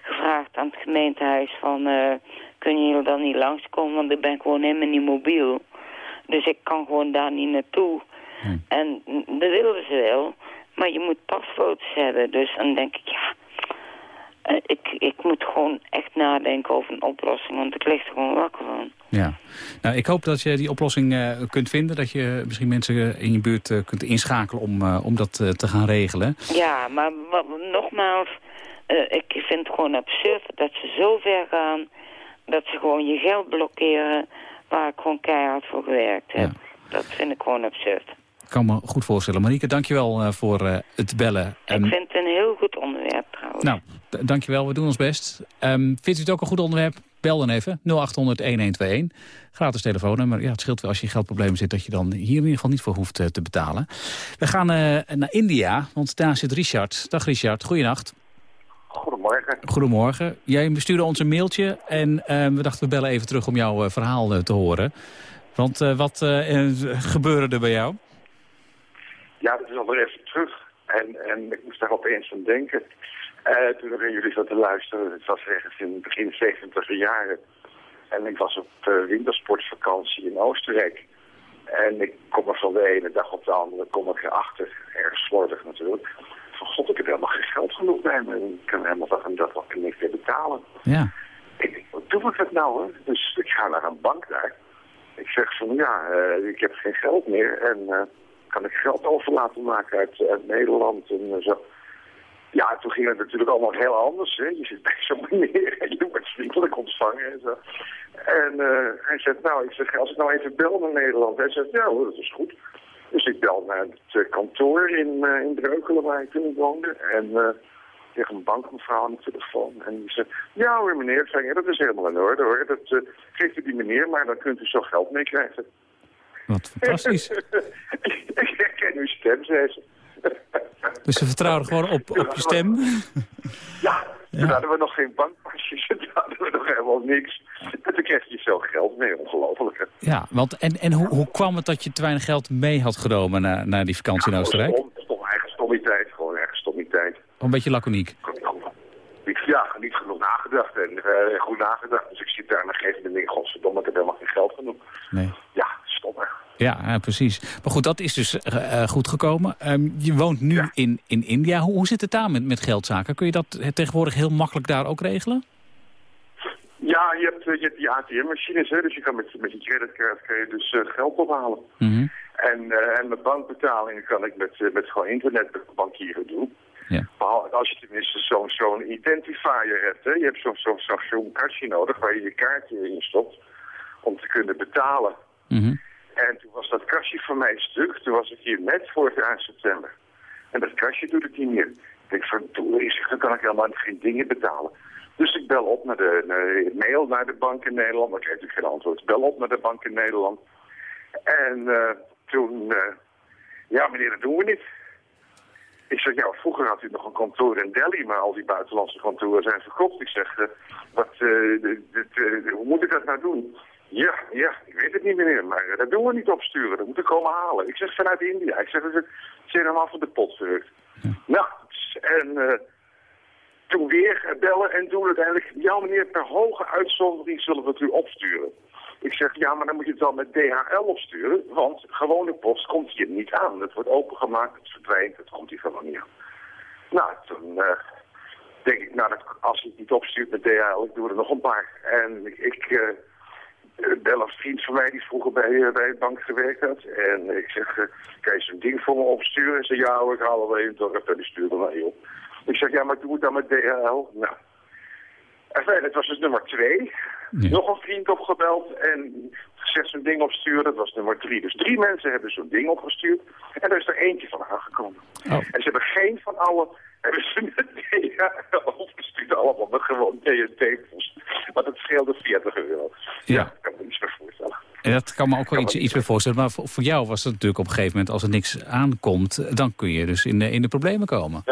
gevraagd aan het gemeentehuis van... eh, kunnen jullie dan niet langskomen? Want ik ben gewoon helemaal niet mobiel. Dus ik kan gewoon daar niet naartoe. Hm. En dat wilden ze wel. Maar je moet pasfoto's hebben. Dus dan denk ik, ja... eh, Ik, ik moet gewoon echt nadenken over een oplossing. Want ik lig er gewoon wakker van. Ja. Nou, ik hoop dat je die oplossing eh, kunt vinden. Dat je misschien mensen eh, in je buurt kunt inschakelen om, om dat te gaan regelen. Ja, maar wat, nogmaals... ik vind het gewoon absurd dat ze zo ver gaan... dat ze gewoon je geld blokkeren... waar ik gewoon keihard voor gewerkt heb. Dat vind ik gewoon absurd. Ik kan me goed voorstellen. Marieke, dankjewel eh voor eh, het bellen. Ehm, Ik vind het een heel goed onderwerp trouwens. Nou, dankjewel. We doen ons best. Ehm, vindt u het ook een goed onderwerp? Bel dan even. 0800-1121. Gratis telefoonnummer. Ja, het scheelt wel als je in geldproblemen zit... dat je dan hier in ieder geval niet voor hoeft eh, te betalen. We gaan eh, naar India, want daar zit Richard. Dag Richard, goeienacht. Goedemorgen. Goedemorgen. Jij bestuurde ons een mailtje en eh, we dachten we bellen even terug om jouw verhaal te horen. Want eh, wat gebeurde er bij jou? Ja, dat is alweer even terug. En, en ik moest daar opeens aan denken. Eh, toen er jullie zat te luisteren, het was ergens in begin 70 jaren. En ik was op eh, wintersportvakantie in Oostenrijk. En ik kom er van de ene dag op de andere, kom ik erachter, erg slordig natuurlijk. Van god, ik heb helemaal geen geld genoeg bij me. Ik kan helemaal dag en dag nog niks meer betalen. Ja. Ik denk, wat doe ik dat nou? Hè? Dus ik ga naar een bank daar. Ik zeg van ja, eh, ik heb geen geld meer en kan ik geld over laten maken uit, Nederland en zo. Ja, toen ging het natuurlijk allemaal heel anders. Hè? Je zit bij zo'n meneer en je wordt vriendelijk ontvangen en zo. En eh, hij zegt, nou, ik zeg, als ik nou even bel naar Nederland. Hij zegt, ja dat is goed. Dus ik bel naar het eh, kantoor in, eh, in Breukelen waar ik toen woonde. En tegen een bankmevrouw aan de telefoon. En die zegt, ja hoor meneer, dat is helemaal in orde hoor. Dat geeft u die meneer, maar dan kunt u zo geld mee krijgen. Wat fantastisch. ik herken uw stem, zei ze. Dus ze vertrouwden gewoon op, op je stem. Ja, toen hadden we nog geen bankpasjes, toen hadden we nog helemaal niks. En toen kreeg je zo geld mee, ongelooflijk. Ja, want en, en hoe, hoe kwam het dat je te weinig geld mee had genomen naar, naar die vakantie in Oostenrijk? Stom, stom, eigen stommiteit, gewoon eigen stommiteit. Een beetje laconiek. Ja, niet genoeg nagedacht en eh, goed nagedacht. Dus ik zit daar en dan geef ik me ding, godverdomme, ik heb helemaal geen geld genoeg. Nee. Ja, precies. Maar goed, dat is dus eh, eh, goed gekomen. Ehm, je woont nu Ja. in, in India. Hoe, hoe zit het daar met, met geldzaken? Kun je dat eh, tegenwoordig heel makkelijk daar ook regelen? Ja, je hebt, je hebt die ATM-machines, hè, dus je kan met, met je creditcard dus geld ophalen. Mhm. En, en mijn bankbetalingen kan ik met, met gewoon internetbankieren doen. Ja. Als je tenminste zo'n zo'n identifier hebt. Hè. Je hebt zo'n zo'n zo'n kastje nodig waar je je kaartje in stopt om te kunnen betalen. Mhm. En toen was dat kastje van mij stuk. Toen was ik hier net vorig jaar september. En dat kastje doet het niet meer. Ik denk zeg, dan kan ik helemaal geen dingen betalen. Dus ik bel op naar de mail naar de bank in Nederland. Maar ik kreeg natuurlijk geen antwoord. Bel op naar de bank in Nederland. En eh, toen, eh, ja meneer, dat doen we niet. Ik zeg, ja, vroeger had u nog een kantoor in Delhi, maar al die buitenlandse kantoren zijn verkocht. Ik zeg, eh, wat, hoe moet ik dat nou doen? Ja, ja, ik weet het niet meneer, maar eh, dat doen we niet opsturen. Dat moet ik komen halen. Ik zeg, vanuit India. Ik zeg, het zijn helemaal van de pot gerukt. Nou, en eh, toen weer bellen en toen uiteindelijk, ja meneer, per hoge uitzondering zullen we het u opsturen. Ik zeg, ja, maar dan moet je het dan met DHL opsturen, want gewone post komt hier niet aan. Het wordt opengemaakt, het verdwijnt, het komt hier gewoon niet aan. Nou, toen eh, denk ik, nou, dat, als je het niet opstuurt met DHL, ik doe er nog een paar. En ik, ik eh, eh, bel een vriend van mij die vroeger bij, eh, bij de bank gewerkt had. En ik zeg, eh, kan je zo'n ding voor me opsturen? En ze ja hoor, ik haal wel even dorp en die stuurde mij op. Ik zeg, ja, maar doe het dan met DHL. Nou, en het was dus nummer twee. Nog een vriend opgebeld en gezegd zo'n ding opsturen. Dat was nummer drie. Dus drie mensen hebben zo'n ding opgestuurd. En er is er eentje van aangekomen. Oh. En ze hebben geen van allen hebben ze met DHL. Allemaal met gewoon TNT-post. Want het scheelde 40 euro. Ja. ik kan me niets meer voorstellen. En dat kan me ook wel iets, iets bij voorstellen. Maar voor, voor jou was het natuurlijk op een gegeven moment... als er niks aankomt, dan kun je dus in de, in de problemen komen.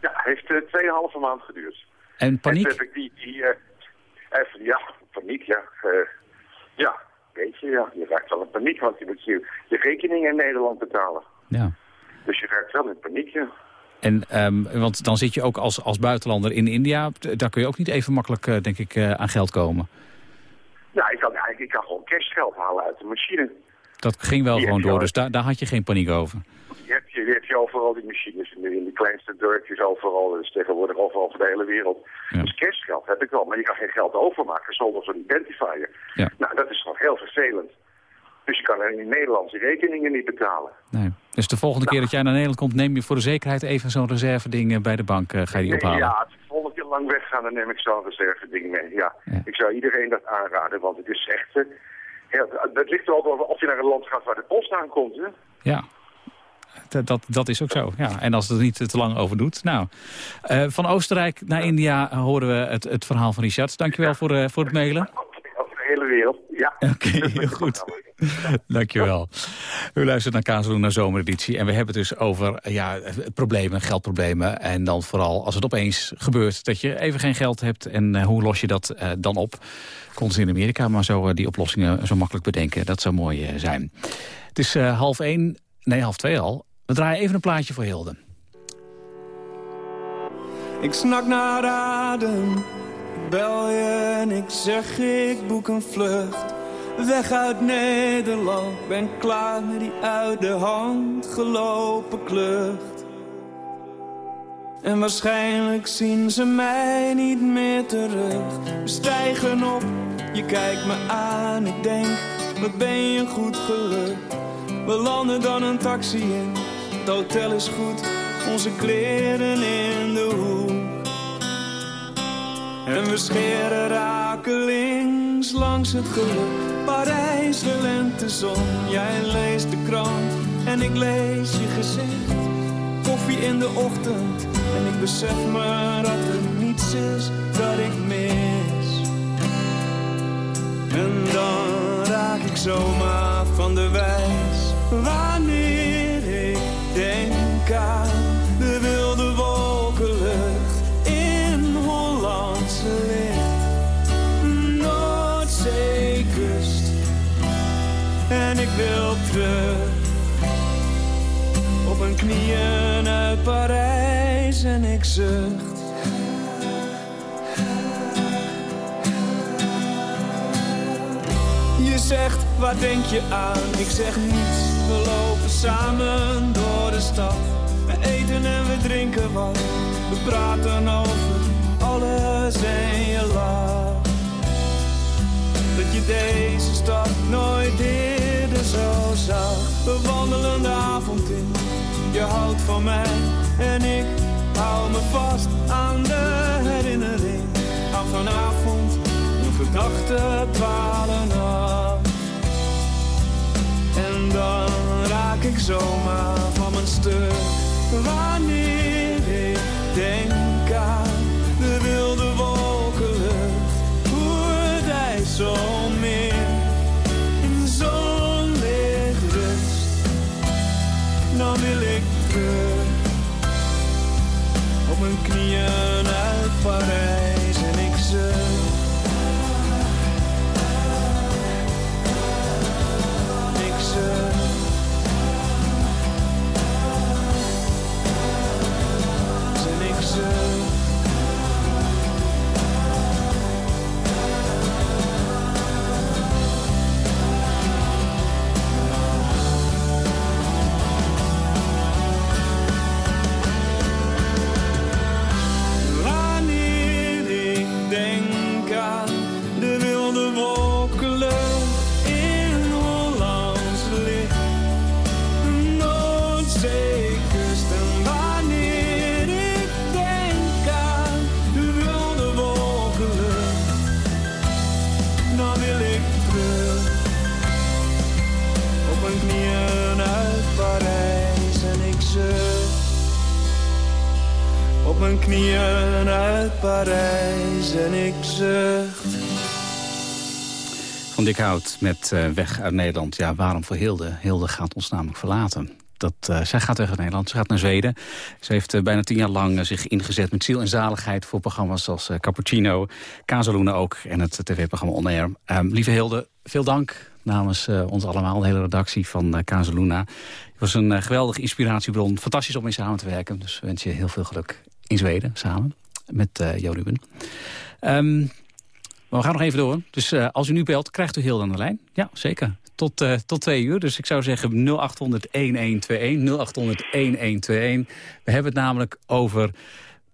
Ja, het heeft eh, 2,5 maand geduurd. En paniek? heb ik die, die eh, even, ja, paniek, ja. eh, ja, weet je, ja. Je raakt wel in paniek, want je moet je, je rekening in Nederland betalen. Ja. Dus je raakt wel in paniek, ja. En, ehm, want dan zit je ook als, als buitenlander in India. Daar kun je ook niet even makkelijk, eh, denk ik, eh, aan geld komen. Ja, ik kan, eigenlijk, ik kan gewoon cashgeld halen uit de machine. Dat ging wel Die gewoon door, al. dus daar, daar had je geen paniek over. Die heb je, die heb je overal, die machines. In de, in de kleinste dorpjes overal. Dus tegenwoordig overal van de hele wereld. Ja. Dus cashgeld heb ik wel. Maar je kan geen geld overmaken zonder zo'n identifier. Ja. Nou, dat is toch heel vervelend. Dus je kan in Nederland rekeningen niet betalen. Nee. Dus de volgende keer dat jij naar Nederland komt, neem je voor de zekerheid even zo'n reserveding eh, bij de bank. eh, ga je die ophalen? ja, als ik volgende keer lang wegga, dan neem ik zo'n reserve ding mee. Ja. Ja. Ik zou iedereen dat aanraden, want het is echt... eh, ja, het ligt er ook over of je naar een land gaat waar de post aankomt. Hè? Ja. Dat, dat, dat is ook zo. Ja. En als het er niet te lang over doet. Nou, eh, van Oostenrijk naar India horen we het, het verhaal van Richard. Dankjewel voor, eh, voor het mailen. Over de hele wereld, ja. Oké, heel goed. Dankjewel. U luistert naar Kazeluna Zomereditie. En we hebben het dus over ja, problemen, geldproblemen. En dan vooral als het opeens gebeurt dat je even geen geld hebt. En eh, hoe los je dat eh, dan op? Konden ze in Amerika maar zo eh, die oplossingen zo makkelijk bedenken. Dat zou mooi zijn. Het is eh, half één, nee half twee al. We draaien even een plaatje voor Hilde. Ik snak naar adem, bel je en ik zeg ik boek een vlucht. Weg uit Nederland, ben klaar met die uit de hand gelopen klucht. En waarschijnlijk zien ze mij niet meer terug. We stijgen op, je kijkt me aan, ik denk, wat ben je goed gelukt. We landen dan een taxi in, het hotel is goed, onze kleren in de hoek. En we scheren rakelings langs het geluk. Parijs, de lentezon, jij leest de krant en ik lees je gezicht. Koffie in de ochtend en ik besef me dat er niets is dat ik mis. En dan raak ik zomaar van de wijs wanneer ik denk aan waar denk je aan? Ik zeg niets, we lopen samen door de stad. We eten en we drinken wat, we praten over alles en je lacht. Dat je deze stad nooit eerder zo zag. We wandelen de avond in, je houdt van mij en ik hou me vast aan de herinnering. Aan vanavond, een gedachte dwalen af. Raak ik zomaar van mijn stuk. Wanneer ik denk aan de wilde wolkenlucht. Hoe het IJsselmeer in zonlicht rust. Dan wil ik terug op mijn knieën uit Parijs Parijs en ik zucht. Van Dick Hout met eh, Weg uit Nederland. Ja, waarom voor Hilde? Hilde gaat ons namelijk verlaten. Dat, eh, zij gaat weg uit Nederland, ze gaat naar Zweden. Ze heeft eh, bijna tien jaar lang zich ingezet met ziel en zaligheid... voor programma's als Cappuccino, Casaluna ook... en het tv-programma On Air. Ehm, lieve Hilde, veel dank namens ons allemaal, de hele redactie van uh, Casaluna. Het was een geweldige inspiratiebron, fantastisch om mee samen te werken. Dus we wensen je heel veel geluk in Zweden, samen met eh Jo Ruben. Ehm, Maar we gaan nog even door. Dus uh, als u nu belt, krijgt u heel aan de lijn. Ja, zeker. Tot, uh, tot twee uur. Dus ik zou zeggen 0800-1121. 0800-1121. We hebben het namelijk over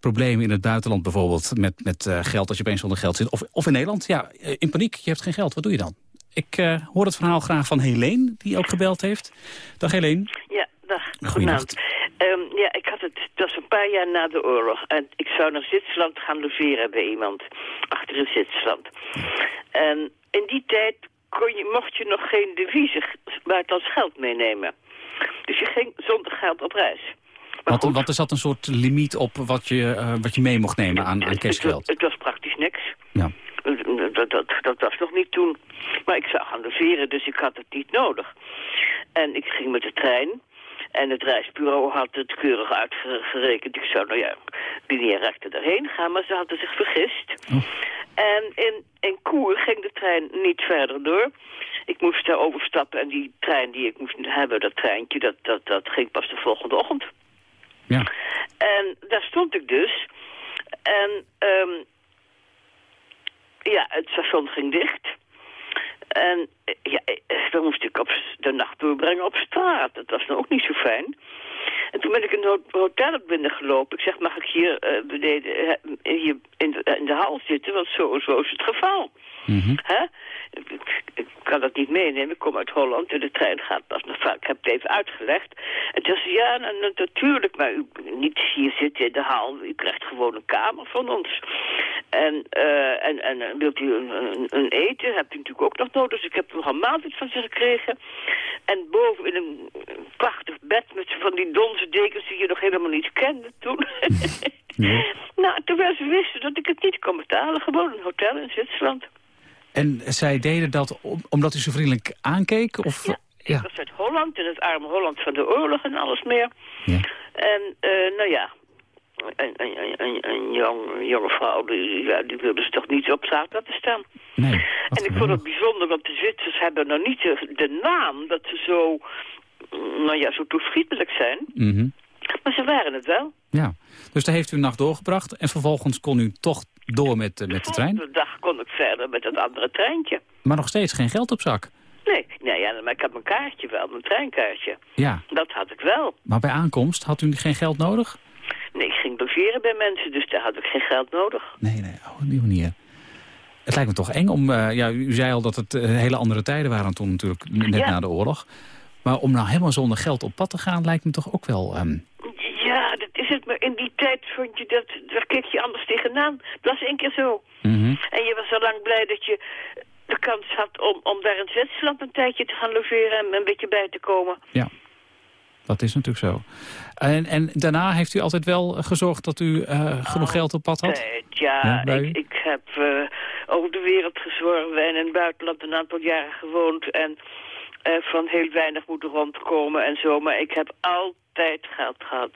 problemen in het buitenland bijvoorbeeld... met, met uh, geld als je opeens zonder geld zit. Of, of in Nederland. Ja, in paniek, je hebt geen geld. Wat doe je dan? Ik uh, hoor het verhaal graag van Helene, die ook gebeld heeft. Dag Helene. Ja, dag. Goedenavond. Um, ja, ik had het, het was een paar jaar na de oorlog. En ik zou naar Zwitserland gaan logeren bij iemand. Achter in Zwitserland. En in die tijd kon je, mocht je nog geen deviezen buitenlands geld meenemen. Dus je ging zonder geld op reis. Want, want, er zat een soort limiet op wat je, uh, wat je mee mocht nemen aan, aan cashgeld. Het, het, was praktisch niks. Ja. Dat, dat, dat, was nog niet toen. Maar ik zou gaan logeren, dus ik had het niet nodig. En ik ging met de trein. En het reisbureau had het keurig uitgerekend. Ik zou, nou ja, lineair rechter erheen gaan, maar ze hadden zich vergist. Oh. En in, in Koer ging de trein niet verder door. Ik moest daar overstappen en die trein die ik moest hebben, dat treintje, dat, dat, dat ging pas de volgende ochtend. Ja. En daar stond ik dus. En um, ja, het station ging dicht. En ja, dan moest ik op de nacht doorbrengen op straat. Dat was dan ook niet zo fijn. En toen ben ik een hotel binnengelopen. Ik zeg, mag ik hier uh, beneden, uh, hier in de, in de hal zitten? Want zo, zo is het geval. Mm -hmm. Ik, kan dat niet meenemen. Ik kom uit Holland en de trein gaat pas naar vaak. Ik heb het even uitgelegd. En toen zei ja, nou, natuurlijk, maar u niet hier zitten in de hal. U krijgt gewoon een kamer van ons. En, uh, en, en wilt u een, een, een, eten? Hebt u natuurlijk ook nog nodig. Dus ik heb nog een maaltijd van ze gekregen. En boven in een prachtig bed met van die donze dekens die je nog helemaal niet kende toen. Nou, terwijl ze wisten dat ik het niet kon betalen. Gewoon een hotel in Zwitserland. En zij deden dat omdat u zo vriendelijk aankeek? Of... Ja, ik ja. was uit Holland, in het arme Holland van de oorlog en alles meer. Ja. En, uh, nou ja, een, een, een, een jong, jonge vrouw, die, ja, die wilde ze toch niet op straat laten staan. Nee, en ik vond het bijzonder, want de Zwitsers hebben nou niet de, de naam dat ze zo, nou ja, zo toeschietelijk zijn. Mm -hmm. Maar ze waren het wel. Ja, dus daar heeft u een nacht doorgebracht en vervolgens kon u toch door met, met de trein? De dag kon ik verder met het andere treintje. Maar nog steeds geen geld op zak? Nee, nee ja, maar ik heb mijn kaartje wel, mijn treinkaartje. Ja. Dat had ik wel. Maar bij aankomst had u geen geld nodig? Nee, ik ging logeren bij mensen, dus daar had ik geen geld nodig. Nee, nee, oh, op die manier. Het lijkt me toch eng om... Uh, ja, u zei al dat het uh, hele andere tijden waren toen natuurlijk, net ja. na de oorlog. Maar om nou helemaal zonder geld op pad te gaan, lijkt me toch ook wel... Um... Het. Maar in die tijd vond je dat... Daar keek je anders tegenaan. Dat was één keer zo. Mm -hmm. En je was zo lang blij dat je de kans had om, om daar in Zwitserland een tijdje te gaan logeren en een beetje bij te komen. Ja, dat is natuurlijk zo. En, en daarna heeft u altijd wel gezorgd dat u uh, genoeg geld op pad had? Ja, ja ik, ik heb uh, over de wereld gezworven en in het buitenland een aantal jaren gewoond. En uh, van heel weinig moeten rondkomen en zo. Maar ik heb altijd geld gehad.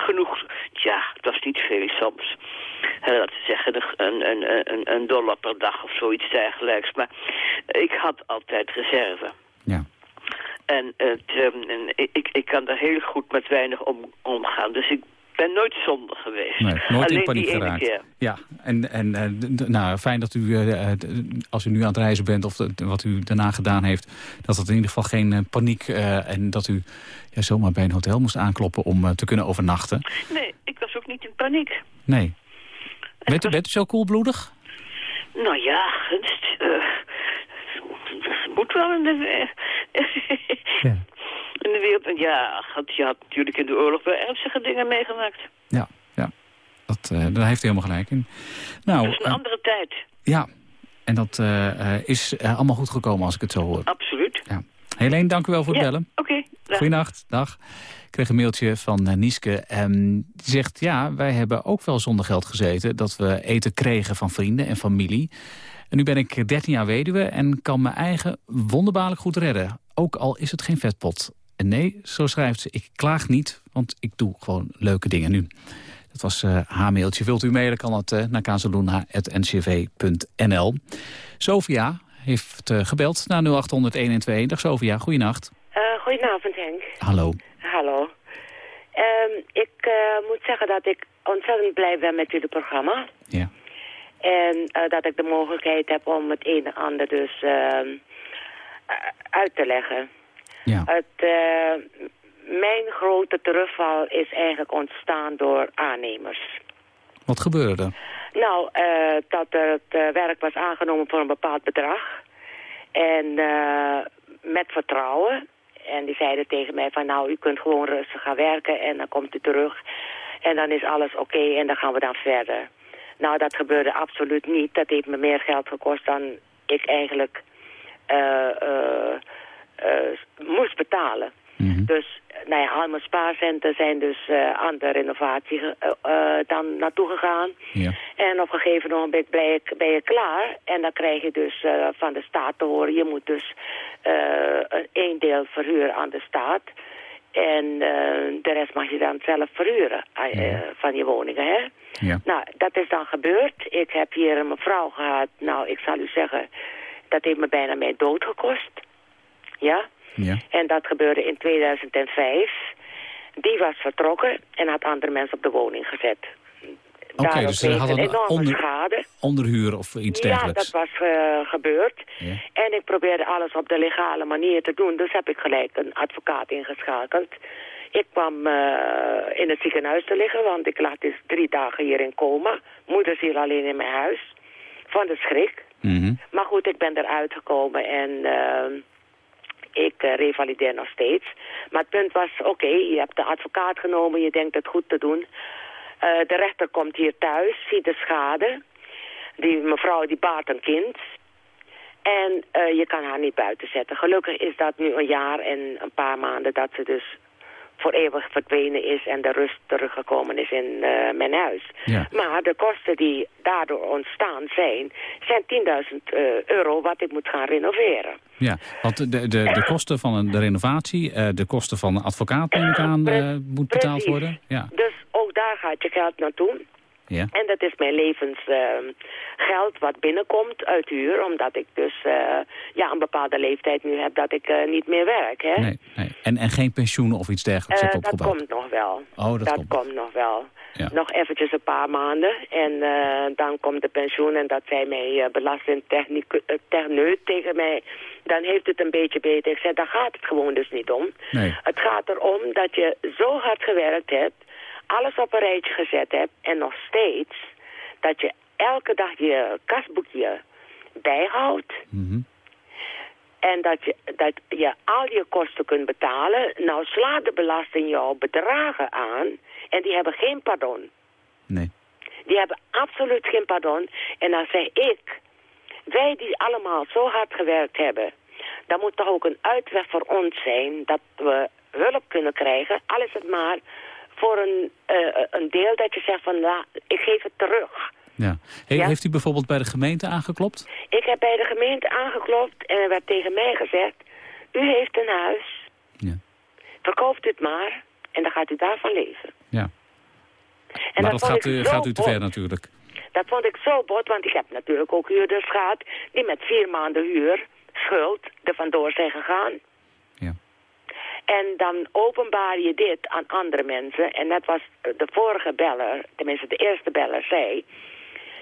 Genoeg, ja, dat is niet veel soms. Laten we zeggen, een, een, een, een dollar per dag of zoiets dergelijks. Maar ik had altijd reserve. Ja. En het, um, en ik, ik kan daar heel goed met weinig om, omgaan. Dus ik ben nooit zonde geweest. Nee, nooit Alleen in paniek geraakt. keer. Ja, en, en nou, fijn dat u, uh, als u nu aan het reizen bent... of wat u daarna gedaan heeft... dat het in ieder geval geen uh, paniek... en dat u ja, zomaar bij een hotel moest aankloppen om te kunnen overnachten. Nee, ik was ook niet in paniek. Nee. Bent u, bent u zo koelbloedig? Nou ja, gunst. moet wel in de... ja. In de wereld. En ja, je had natuurlijk in de oorlog wel ernstige dingen meegemaakt. Ja, ja. Dat, uh, daar heeft u helemaal gelijk in. Nou, dat is een uh, andere tijd. Ja, en dat uh, is allemaal goed gekomen als ik het zo hoor. Absoluut. Ja. Helene, dank u wel voor het ja, bellen. Oké. Okay, Goedenacht, dag. Ik kreeg een mailtje van Nieske. Um, die zegt, ja, wij hebben ook wel zonder geld gezeten... dat we eten kregen van vrienden en familie. En nu ben ik 13 jaar weduwe en kan mijn eigen wonderbaarlijk goed redden. Ook al is het geen vetpot. En nee, zo schrijft ze, ik klaag niet, want ik doe gewoon leuke dingen nu. Dat was uh, haar mailtje. Wilt u mailen, kan het uh, naar kazeluna.ncv.nl. Sofia heeft uh, gebeld naar 0800 Dag Sofia, goeienacht. goedenavond Henk. Hallo. Hallo. Um, ik moet zeggen dat ik ontzettend blij ben met jullie programma. Ja. En dat ik de mogelijkheid heb om het een en ander dus ehm, uit te leggen. Ja. Het, mijn grote terugval is eigenlijk ontstaan door aannemers. Wat gebeurde? Nou, dat er het werk was aangenomen voor een bepaald bedrag. En uh, met vertrouwen. En die zeiden tegen mij van nou, u kunt gewoon rustig gaan werken en dan komt u terug. En dan is alles oké en dan gaan we dan verder. Nou, dat gebeurde absoluut niet. Dat heeft me meer geld gekost dan ik eigenlijk uh, uh, moest betalen. Mhm. Dus nou ja, al mijn spaarcenten zijn dus uh, aan de renovatie uh, dan naartoe gegaan. Ja. En op een gegeven moment ben je, ben je klaar. En dan krijg je dus van de staat te horen... je moet dus een deel verhuren aan de staat. En de rest mag je dan zelf verhuren ja. van je woningen. Hè? Ja. Nou, dat is dan gebeurd. Ik heb hier een mevrouw gehad. Nou, ik zal u zeggen... dat heeft me bijna mijn dood gekost. Ja? Ja. En dat gebeurde in 2005. Die was vertrokken en had andere mensen op de woning gezet. Oké, okay, dus ze hadden een onder, schade. onderhuur of iets dergelijks. Ja, dat was uh, gebeurd. Ja. En ik probeerde alles op de legale manier te doen. Dus heb ik gelijk een advocaat ingeschakeld. Ik kwam uh, in het ziekenhuis te liggen, want ik lag dus drie dagen hier in coma. Moeder hier alleen in mijn huis. Van de schrik. Mm -hmm. Maar goed, ik ben eruit gekomen en... Uh, uh, revalideer nog steeds. Maar het punt was, oké, je hebt de advocaat genomen, je denkt het goed te doen. Uh, de rechter komt hier thuis, ziet de schade. Die mevrouw die baart een kind. En uh, je kan haar niet buiten zetten. Gelukkig is dat nu een jaar en een paar maanden dat ze dus voor eeuwig verdwenen is en de rust teruggekomen is in uh, mijn huis. Ja. Maar de kosten die daardoor ontstaan zijn, zijn 10.000 uh, euro wat ik moet gaan renoveren. Ja, want de, de, de kosten van de renovatie, uh, de kosten van de advocaat neem ik aan, moet betaald Precies. worden. Ja. Dus ook daar gaat je geld naartoe. Ja. En dat is mijn levensgeld wat binnenkomt uit huur. Omdat ik dus uh, ja, een bepaalde leeftijd nu heb dat ik uh, niet meer werk. Hè? Nee, nee. En, en geen pensioen of iets dergelijks hebt opgebouwd? Dat komt nog wel. Oh, dat, dat komt. komt nog wel. Ja. Nog eventjes een paar maanden. En dan komt de pensioen. En dat zei mij belastingtechneut tegen mij. Dan heeft het een beetje beter. Ik zei, daar gaat het gewoon dus niet om. Nee. Het gaat erom dat je zo hard gewerkt hebt alles op een rijtje gezet hebt en nog steeds dat je elke dag je kasboekje bijhoudt. Mm -hmm. En dat je, dat je al je kosten kunt betalen. Nou slaat de belasting jouw bedragen aan en die hebben geen pardon. Nee. Die hebben absoluut geen pardon. En dan zeg ik, wij die allemaal zo hard gewerkt hebben, dan moet toch ook een uitweg voor ons zijn dat we hulp kunnen krijgen. Al is het maar voor een, uh, een deel dat je zegt van, nou, ik geef het terug. Ja. He, ja. Heeft u bijvoorbeeld bij de gemeente aangeklopt? Ik heb bij de gemeente aangeklopt en er werd tegen mij gezegd, u heeft een huis, ja. verkoopt het maar en dan gaat u daarvan leven. Ja. En maar dat, dat gaat, u, gaat u te ver natuurlijk. Dat vond ik zo bot, want ik heb natuurlijk ook huurders gehad die met vier maanden huur, schuld, er vandoor zijn gegaan. En dan openbaar je dit aan andere mensen. En net was de vorige beller, tenminste de eerste beller, zei...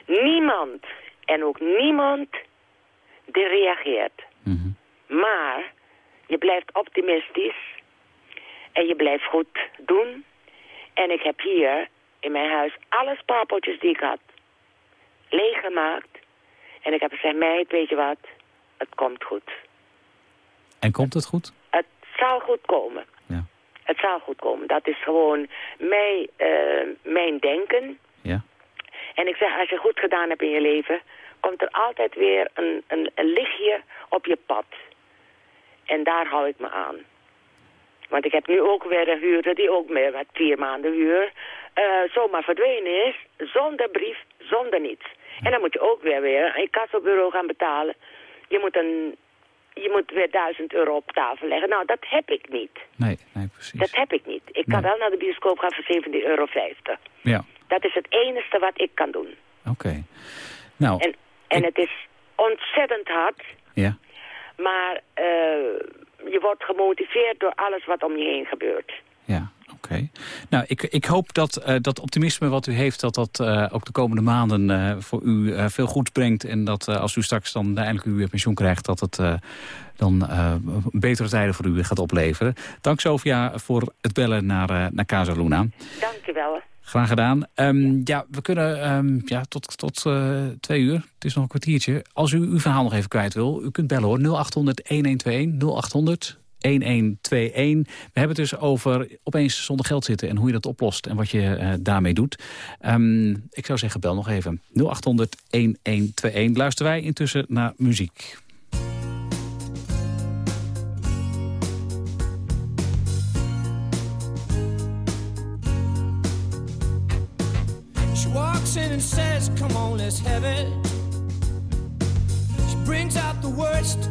Niemand, en ook niemand, die reageert. Mm -hmm. Maar je blijft optimistisch. En je blijft goed doen. En ik heb hier in mijn huis alle spaarpotjes die ik had leeggemaakt. En ik heb gezegd, meid, weet je wat? Het komt goed. En komt het goed? Het zal goed komen. Ja. Het zal goed komen. Dat is gewoon mijn, uh, mijn denken. Ja. En ik zeg, als je goed gedaan hebt in je leven... komt er altijd weer een, een, een lichtje op je pad. En daar hou ik me aan. Want ik heb nu ook weer een huurder die ook meer met vier maanden huur... Uh, zomaar verdwenen is, zonder brief, zonder niets. En dan moet je ook weer weer een kassabureau gaan betalen. Je moet, een, je moet weer duizend euro op tafel leggen. Nou, dat heb ik niet. Nee, nee precies. Dat heb ik niet. Ik kan Nee. wel naar de bioscoop gaan voor 17,50 euro. Ja, Dat is het enige wat ik kan doen. oké. Nou, En, en Ik- het is ontzettend hard, ja. maar eh, je wordt gemotiveerd door alles wat om je heen gebeurt. Oké. Nou, ik, ik hoop dat uh, dat optimisme wat u heeft... dat dat uh, ook de komende maanden uh, voor u veel goed brengt. En dat als u straks dan eindelijk uw pensioen krijgt... dat het dan betere tijden voor u gaat opleveren. Dank Sofia voor het bellen naar, naar Casa Luna. Dank u wel. Graag gedaan. Um, ja, we kunnen um, ja, tot, tot uh, twee uur. Het is nog een kwartiertje. Als u uw verhaal nog even kwijt wil, u kunt bellen hoor. 0800 1121 0800 1121. We hebben het dus over opeens zonder geld zitten en hoe je dat oplost en wat je uh, daarmee doet. Um, ik zou zeggen, bel nog even. 0800 1121. Luisteren wij intussen naar muziek. in and says, come on, let's have it. She brings out the worst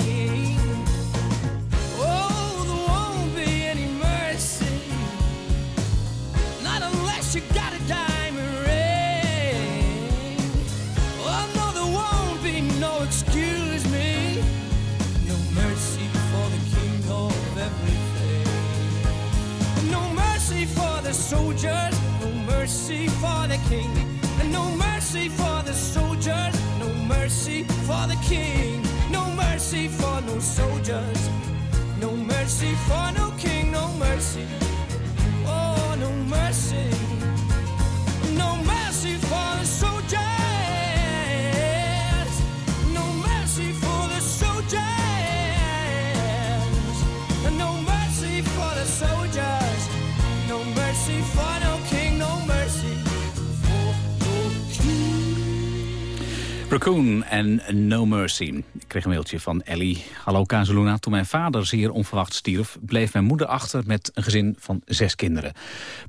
Raccoon en No Mercy. Kreeg een mailtje van Ellie. Hallo Kazeluna. Toen mijn vader zeer onverwacht stierf... bleef mijn moeder achter met een gezin van zes kinderen.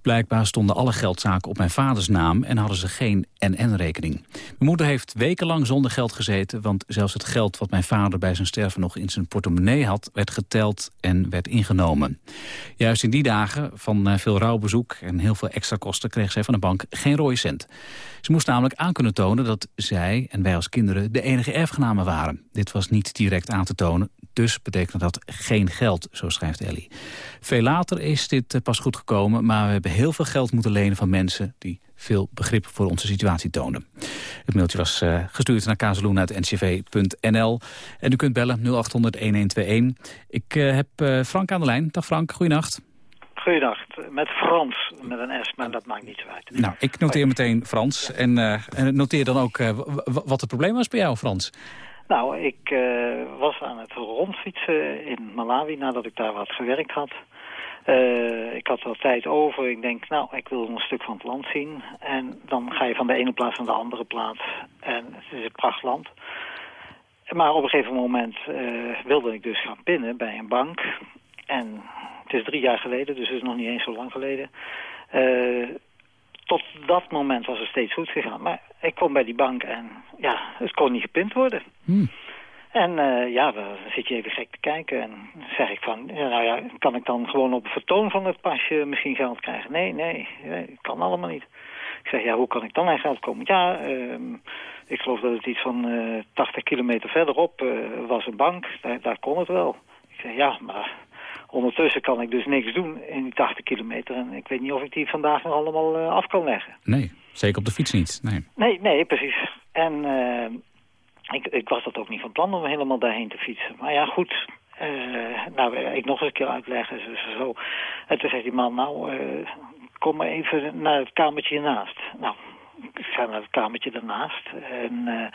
Blijkbaar stonden alle geldzaken op mijn vaders naam... en hadden ze geen NN-rekening. Mijn moeder heeft wekenlang zonder geld gezeten... want zelfs het geld wat mijn vader bij zijn sterven nog in zijn portemonnee had... werd geteld en werd ingenomen. Juist in die dagen van eh, veel rouwbezoek en heel veel extra kosten... kreeg zij van de bank geen rode cent. Ze moest namelijk aan kunnen tonen dat zij en wij als kinderen de enige erfgenamen waren. Dit was niet direct aan te tonen, dus betekende dat geen geld, zo schrijft Ellie. Veel later is dit eh, pas goed gekomen, maar we hebben heel veel geld moeten lenen van mensen die veel begrip voor onze situatie tonen. Het mailtje was uh, gestuurd naar kazeloen.ncv.nl. En u kunt bellen 0800-1121. Ik uh, heb uh, Frank aan de lijn. Dag Frank, goeienacht. Goeiedag, met Frans, met een S, maar dat maakt niet zo uit. Nou, ik noteer meteen Frans. En uh, noteer dan ook wat het probleem was bij jou, Frans. Nou, ik uh, was aan het rondfietsen in Malawi nadat ik daar wat gewerkt had. ik had wat tijd over. Ik denk, nou, ik wil een stuk van het land zien. En dan ga je van de ene plaats naar de andere plaats. En het is een prachtland. Maar op een gegeven moment wilde ik dus gaan pinnen bij een bank. En het is drie jaar geleden, dus het is nog niet eens zo lang geleden. Tot dat moment was het steeds goed gegaan. Maar ik kwam bij die bank en ja, het kon niet gepind worden. Hmm. En uh, ja, dan zit je even gek te kijken. En dan zeg ik van, ja, nou ja, kan ik dan gewoon op vertoon van het pasje misschien geld krijgen? Nee, nee, nee kan allemaal niet. Ik zeg, ja, hoe kan ik dan aan geld komen? Ja, uh, ik geloof dat het iets van uh, eh, 80 kilometer verderop uh, was een bank. Daar, daar kon het wel. Ik zeg, ja, maar ondertussen kan ik dus niks doen in die 80 kilometer. En ik weet niet of ik die vandaag nog allemaal uh, af kan leggen. Nee, zeker op de fiets niet. Nee, nee, nee precies. En ik, ik was dat ook niet van plan om helemaal daarheen te fietsen. Maar ja, goed. Uh, nou, ik nog eens een keer uitleggen. Zo, zo. En toen zei die man, nou, kom maar even naar het kamertje ernaast. Nou, ik ga naar het kamertje ernaast. En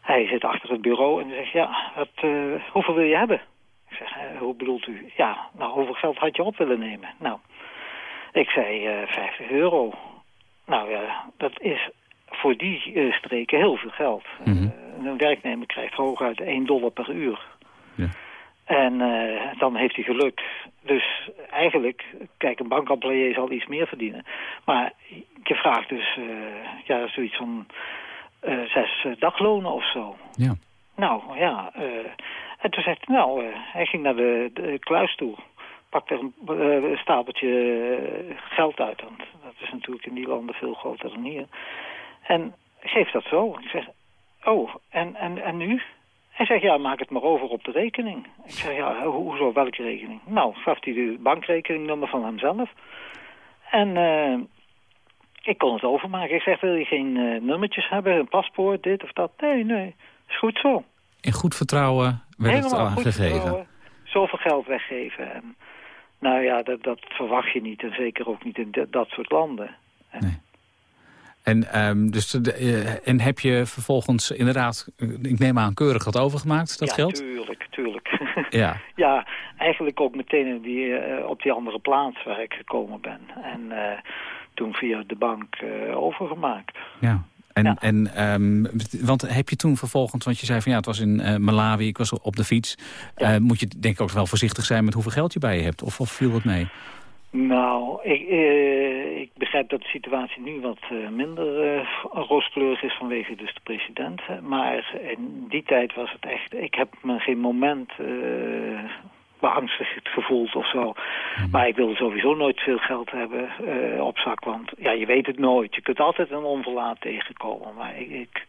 hij zit achter het bureau en zegt, ja, wat, hoeveel wil je hebben? Ik zeg, hoe bedoelt u? Ja, nou, hoeveel geld had je op willen nemen? Nou, ik zei 50 euro. Nou ja, dat is voor die streken heel veel geld. Mm een werknemer krijgt hooguit 1 dollar per uur. Ja. En dan heeft hij geluk. Dus eigenlijk, kijk, een bankemployé zal iets meer verdienen. Maar je vraagt dus ja, zoiets van zes daglonen of zo. Ja. Nou, ja. En toen zegt hij, nou, hij ging naar de, de kluis toe. Pakte er een stapeltje geld uit. Want dat is natuurlijk in die landen veel groter dan hier. En geef dat zo. Ik zeg, Oh, en, en, en nu? Hij zegt, ja, maak het maar over op de rekening. Ik zeg, ja, hoezo, welke rekening? Nou, gaf hij de bankrekeningnummer van hemzelf. En ik kon het overmaken. Ik zeg, wil je geen nummertjes hebben, een paspoort, dit of dat? Nee, nee, is goed zo. In goed vertrouwen werd Helemaal het aangegeven. Zoveel geld weggeven. En, nou ja, dat, dat verwacht je niet. En zeker ook niet in dat soort landen. nee. En, um, dus de, uh, en heb je vervolgens inderdaad, ik neem aan, keurig wat overgemaakt, dat ja, geld? Ja, tuurlijk, tuurlijk. ja. ja, eigenlijk ook meteen die, uh, op die andere plaats waar ik gekomen ben. En uh, toen via de bank overgemaakt. Ja. En, ja. en um, want heb je toen vervolgens, want je zei van ja, het was in Malawi, ik was op de fiets. Ja. moet je denk ik ook wel voorzichtig zijn met hoeveel geld je bij je hebt? Of, of viel het mee? Nou, ik, uh, ik begrijp dat de situatie nu wat uh, minder uh, rooskleurig is vanwege dus de president. Maar in die tijd was het echt... Ik heb me geen moment beangstigd gevoeld of zo. Hmm. Maar ik wilde sowieso nooit veel geld hebben op zak. Want ja, je weet het nooit. Je kunt altijd een onverlaat tegenkomen. Maar ik, ik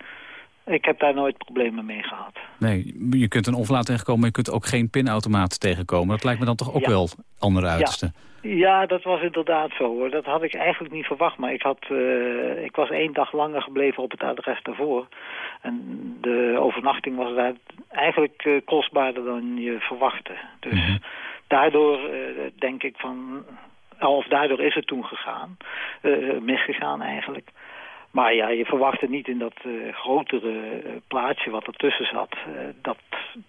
ik heb daar nooit problemen mee gehad. Nee, je kunt een onverlaat tegenkomen, maar je kunt ook geen pinautomaat tegenkomen. Dat lijkt me dan toch ook wel andere uiterste. Ja. Ja. dat was inderdaad zo hoor. Dat had ik eigenlijk niet verwacht. Maar ik, had, uh, ik was één dag langer gebleven op het adres daarvoor. En de overnachting was daar eigenlijk uh, kostbaarder dan je verwachtte. Dus mm -hmm. daardoor uh, denk ik van... Of daardoor is het toen gegaan. misgegaan eigenlijk. Maar ja, je verwachtte niet in dat uh, grotere uh, plaatje wat ertussen zat. Uh, dat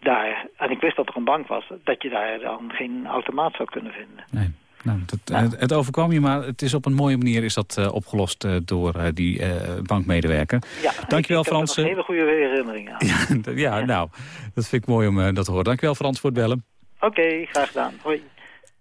daar, en ik wist dat er een bank was, dat je daar dan geen automaat zou kunnen vinden. Nee. Nou, dat, nou. Het, het, overkwam je, maar het is op een mooie manier is dat opgelost door die bankmedewerker. Ja, Dankjewel ik, ik Frans. een hele goede herinnering aan. ja, ja, nou, dat vind ik mooi om dat te horen. Dankjewel Frans voor het bellen. Oké, okay, graag gedaan. Hoi.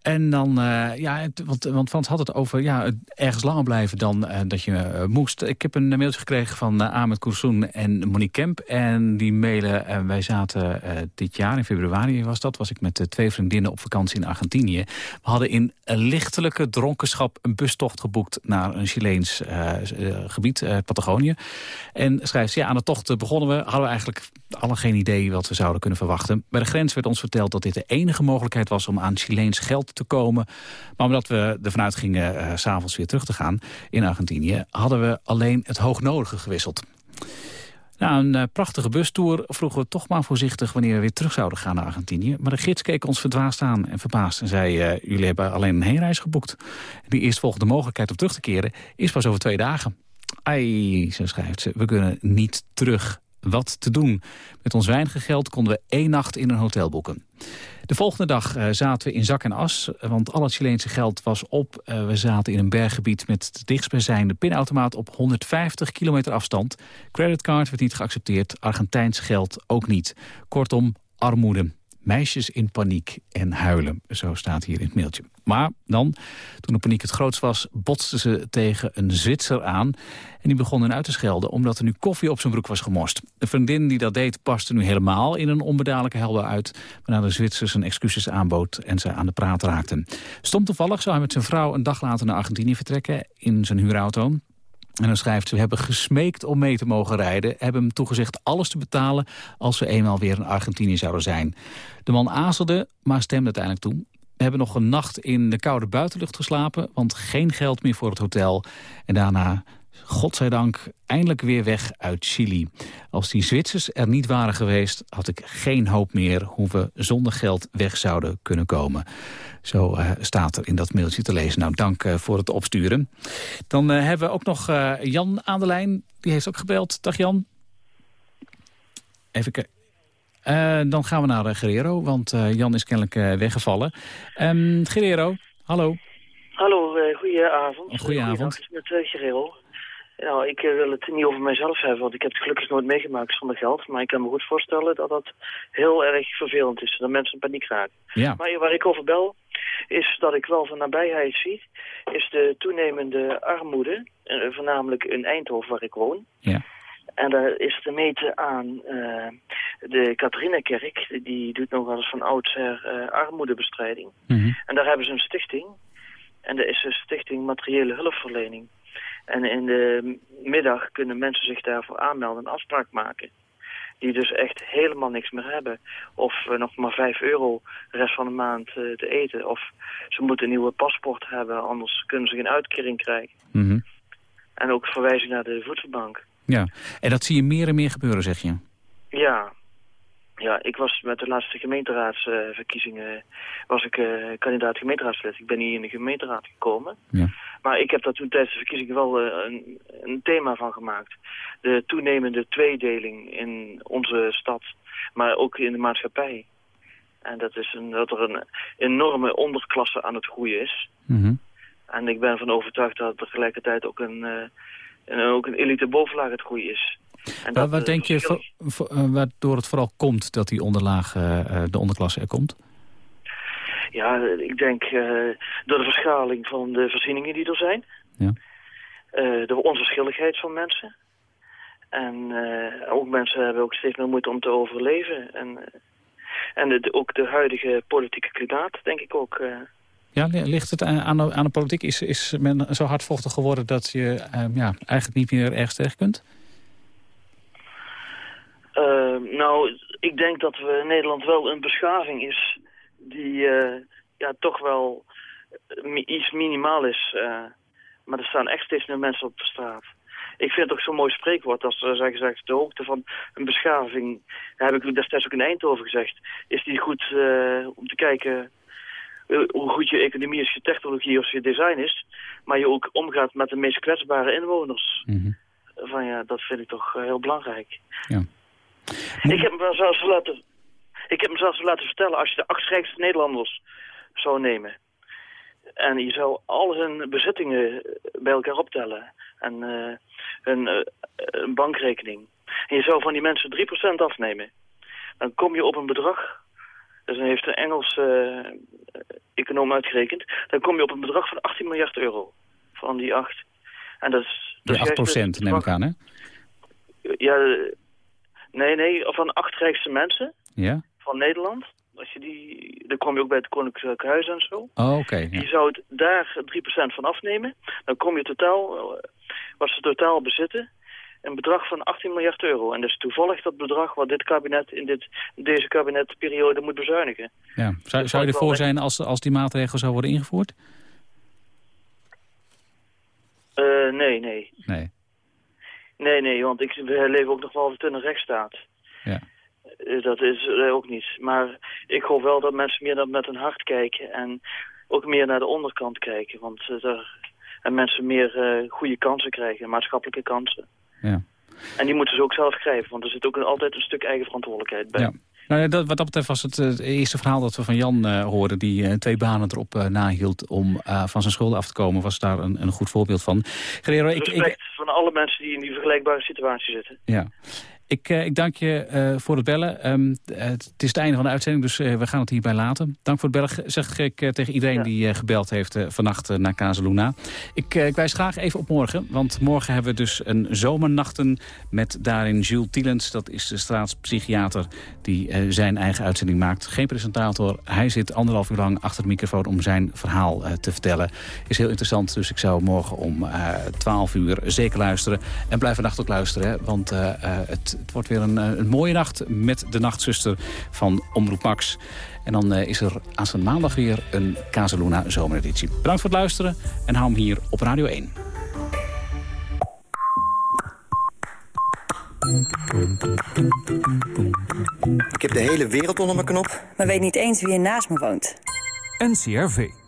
En dan, uh, ja, want, want Frans had het over ja, ergens langer blijven dan uh, dat je uh, moest. Ik heb een mailtje gekregen van Ahmed Koursoen en Monique Kemp. En die mailen, wij zaten dit jaar, in februari was dat, was ik met twee vriendinnen op vakantie in Argentinië. We hadden in lichtelijke dronkenschap een bustocht geboekt naar een Chileens gebied, Patagonië. En schrijft ze, ja, aan de tocht begonnen we, hadden we eigenlijk alle geen idee wat we zouden kunnen verwachten. Bij de grens werd ons verteld dat dit de enige mogelijkheid was om aan Chileens geld te komen. Maar omdat we ervan uitgingen uh, s'avonds weer terug te gaan in Argentinië... hadden we alleen het hoognodige gewisseld. Na een uh, prachtige bustour vroegen we toch maar voorzichtig... wanneer we weer terug zouden gaan naar Argentinië. Maar de gids keek ons verdwaasd aan en verbaasd en zei... Uh, jullie hebben alleen een heenreis geboekt. De eerstvolgende mogelijkheid om terug te keren is pas over twee dagen. Ai, zo schrijft ze, we kunnen niet terug wat te doen. Met ons weinige geld konden we één nacht in een hotel boeken. De volgende dag uh, zaten we in zak en as, want al het Chileense geld was op. Uh, we zaten in een berggebied met de dichtstbijzijnde pinautomaat op 150 kilometer afstand. Creditcard werd niet geaccepteerd, Argentijns geld ook niet. Kortom, armoede. Meisjes in paniek en huilen, zo staat hier in het mailtje. Maar dan, toen de paniek het grootst was, botsten ze tegen een Zwitser aan. En die begon hen uit te schelden omdat er nu koffie op zijn broek was gemorst. De vriendin die dat deed paste nu helemaal in een onbedadelijke helder uit... waarna de Zwitser zijn excuses aanbood en ze aan de praat raakten. Stom toevallig zou hij met zijn vrouw een dag later naar Argentinië vertrekken... in zijn huurauto. En dan schrijft ze, we hebben gesmeekt om mee te mogen rijden... hebben hem toegezegd alles te betalen als we eenmaal weer in Argentinië zouden zijn. De man aarzelde, maar stemde uiteindelijk toe. We hebben nog een nacht in de koude buitenlucht geslapen... want geen geld meer voor het hotel. En daarna godzijdank eindelijk weer weg uit Chili. Als die Zwitsers er niet waren geweest, had ik geen hoop meer hoe we zonder geld weg zouden kunnen komen. Zo uh, staat er in dat mailtje te lezen. Nou, dank uh, voor het opsturen. Dan uh, hebben we ook nog Jan aan de lijn. Die heeft ook gebeld. Dag Jan. Even kijken. dan gaan we naar Guerrero, want Jan is kennelijk weggevallen. Um, Guerrero, hallo. Hallo, goedenavond. Goedenavond. Met Guerrero. Nou, ik wil het niet over mijzelf hebben, want ik heb het gelukkig nooit meegemaakt zonder geld. Maar ik kan me goed voorstellen dat dat heel erg vervelend is, dat mensen in paniek raken. Ja. Maar waar ik over bel, is dat ik wel van nabijheid zie, is de toenemende armoede, voornamelijk in Eindhoven waar ik woon. Ja. En daar is te meten aan uh, de Katharinekerk, die doet nog wel eens van oudsher uh, armoedebestrijding. Mm -hmm. En daar hebben ze een stichting, en dat is een stichting materiële hulpverlening. En in de middag kunnen mensen zich daarvoor aanmelden en afspraak maken. Die dus echt helemaal niks meer hebben. Of uh, nog maar 5 euro de rest van de maand uh, te eten. Of ze moeten een nieuwe paspoort hebben, anders kunnen ze geen uitkering krijgen. Mm -hmm. En ook verwijzing naar de voedselbank. Ja, en dat zie je meer en meer gebeuren, zeg je? Ja, ja, ik was met de laatste gemeenteraadsverkiezingen uh, was ik uh, kandidaat gemeenteraadslid. Ik ben hier in de gemeenteraad gekomen. Ja. Maar ik heb daar toen tijdens de verkiezingen wel uh, een, een, thema van gemaakt. De toenemende tweedeling in onze stad, maar ook in de maatschappij. En dat is een, dat er een enorme onderklasse aan het groeien is. Mm -hmm. En ik ben ervan overtuigd dat er tegelijkertijd ook een, een, ook een elite bovenlaag het groeien is. En dat, wat denk je, voor, voor, waardoor het vooral komt dat die onderlaag, uh, de onderklasse er komt? Ja, ik denk door de verschaling van de voorzieningen die er zijn. Ja. De onverschilligheid van mensen. En ook mensen hebben ook steeds meer moeite om te overleven. En, en de, ook de huidige politieke klimaat, denk ik ook... Ja, ligt het aan de, aan de politiek? Is, is men zo hardvochtig geworden dat je ja, eigenlijk niet meer ergens terecht kunt? Uh, nou, ik denk dat we in Nederland wel een beschaving is die uh, ja, toch wel iets minimaal is. Uh, maar er staan echt steeds meer mensen op de straat. Ik vind het ook zo'n mooi spreekwoord als uh, gezegd, de hoogte van een beschaving, daar heb ik destijds ook in Eindhoven gezegd, is die goed om te kijken hoe goed je economie is, je technologie of je design is, maar je ook omgaat met de meest kwetsbare inwoners. Mm -hmm. Van ja, dat vind ik toch heel belangrijk. Ja. Ik heb me zelfs laten, ik heb me zelfs laten vertellen, als je de acht rijkste Nederlanders zou nemen... en je zou al hun bezittingen bij elkaar optellen... en uh, hun uh, bankrekening... en je zou van die mensen 3% afnemen... dan kom je op een bedrag... Dus dan heeft een Engels uh, econoom uitgerekend... dan kom je op een bedrag van 18 miljard euro. Van die acht. En dat is... Dat is 8 procent neem ik aan, hè? Ja, Nee, nee, van acht rijkste mensen ja? van Nederland. Als je die, dan kom je ook bij het Koninklijk Huis en zo. Oh, oké. Okay, ja. Je zou het daar 3% van afnemen. Dan kom je totaal, wat ze totaal bezitten, een bedrag van 18 miljard euro. En dat is toevallig dat bedrag wat dit kabinet in dit, deze kabinetperiode moet bezuinigen. Ja. Zou, zou je ervoor zijn als, als die maatregel zou worden ingevoerd? Uh, nee, nee. Nee. Nee, nee, want ik, leven ook nog wel in een rechtsstaat. Ja. Dat is ook niet. Maar ik hoop wel dat mensen meer met hun hart kijken en ook meer naar de onderkant kijken. Want uh, er, en mensen meer uh, goede kansen krijgen, maatschappelijke kansen. Ja. En die moeten ze ook zelf grijpen, want er zit ook altijd een stuk eigen verantwoordelijkheid bij. Ja. Nou, dat, wat dat betreft was het het eerste verhaal dat we van Jan uh, hoorden... die uh, twee banen erop uh, nahield om van zijn schulden af te komen... was daar een, een goed voorbeeld van. Guerrero, ik, Respect ik, van alle mensen die in die vergelijkbare situatie zitten. Ja. Ik, ik dank je voor het bellen. Ehm, het is het einde van de uitzending, dus we gaan het hierbij laten. Dank voor het bellen, zeg ik tegen iedereen die gebeld heeft vannacht naar Casaluna. Ik, ik wijs graag even op morgen, want morgen hebben we dus een zomernachten... met daarin Jules Tielens, dat is de straatspsychiater... die zijn eigen uitzending maakt. Geen presentator, hij zit anderhalf uur lang achter de microfoon... om zijn verhaal te vertellen. Is heel interessant, dus ik zou morgen om 12 uur zeker luisteren. En blijf vannacht ook luisteren, hè, want het, het, wordt weer een, een, mooie nacht... met de nachtzuster van Omroep Max... En dan is er aanstaande maandag weer een Casaluna zomereditie. Bedankt voor het luisteren en hou hem hier op Radio 1. Ik heb de hele wereld onder mijn knop, maar weet niet eens wie er naast me woont. NCRV.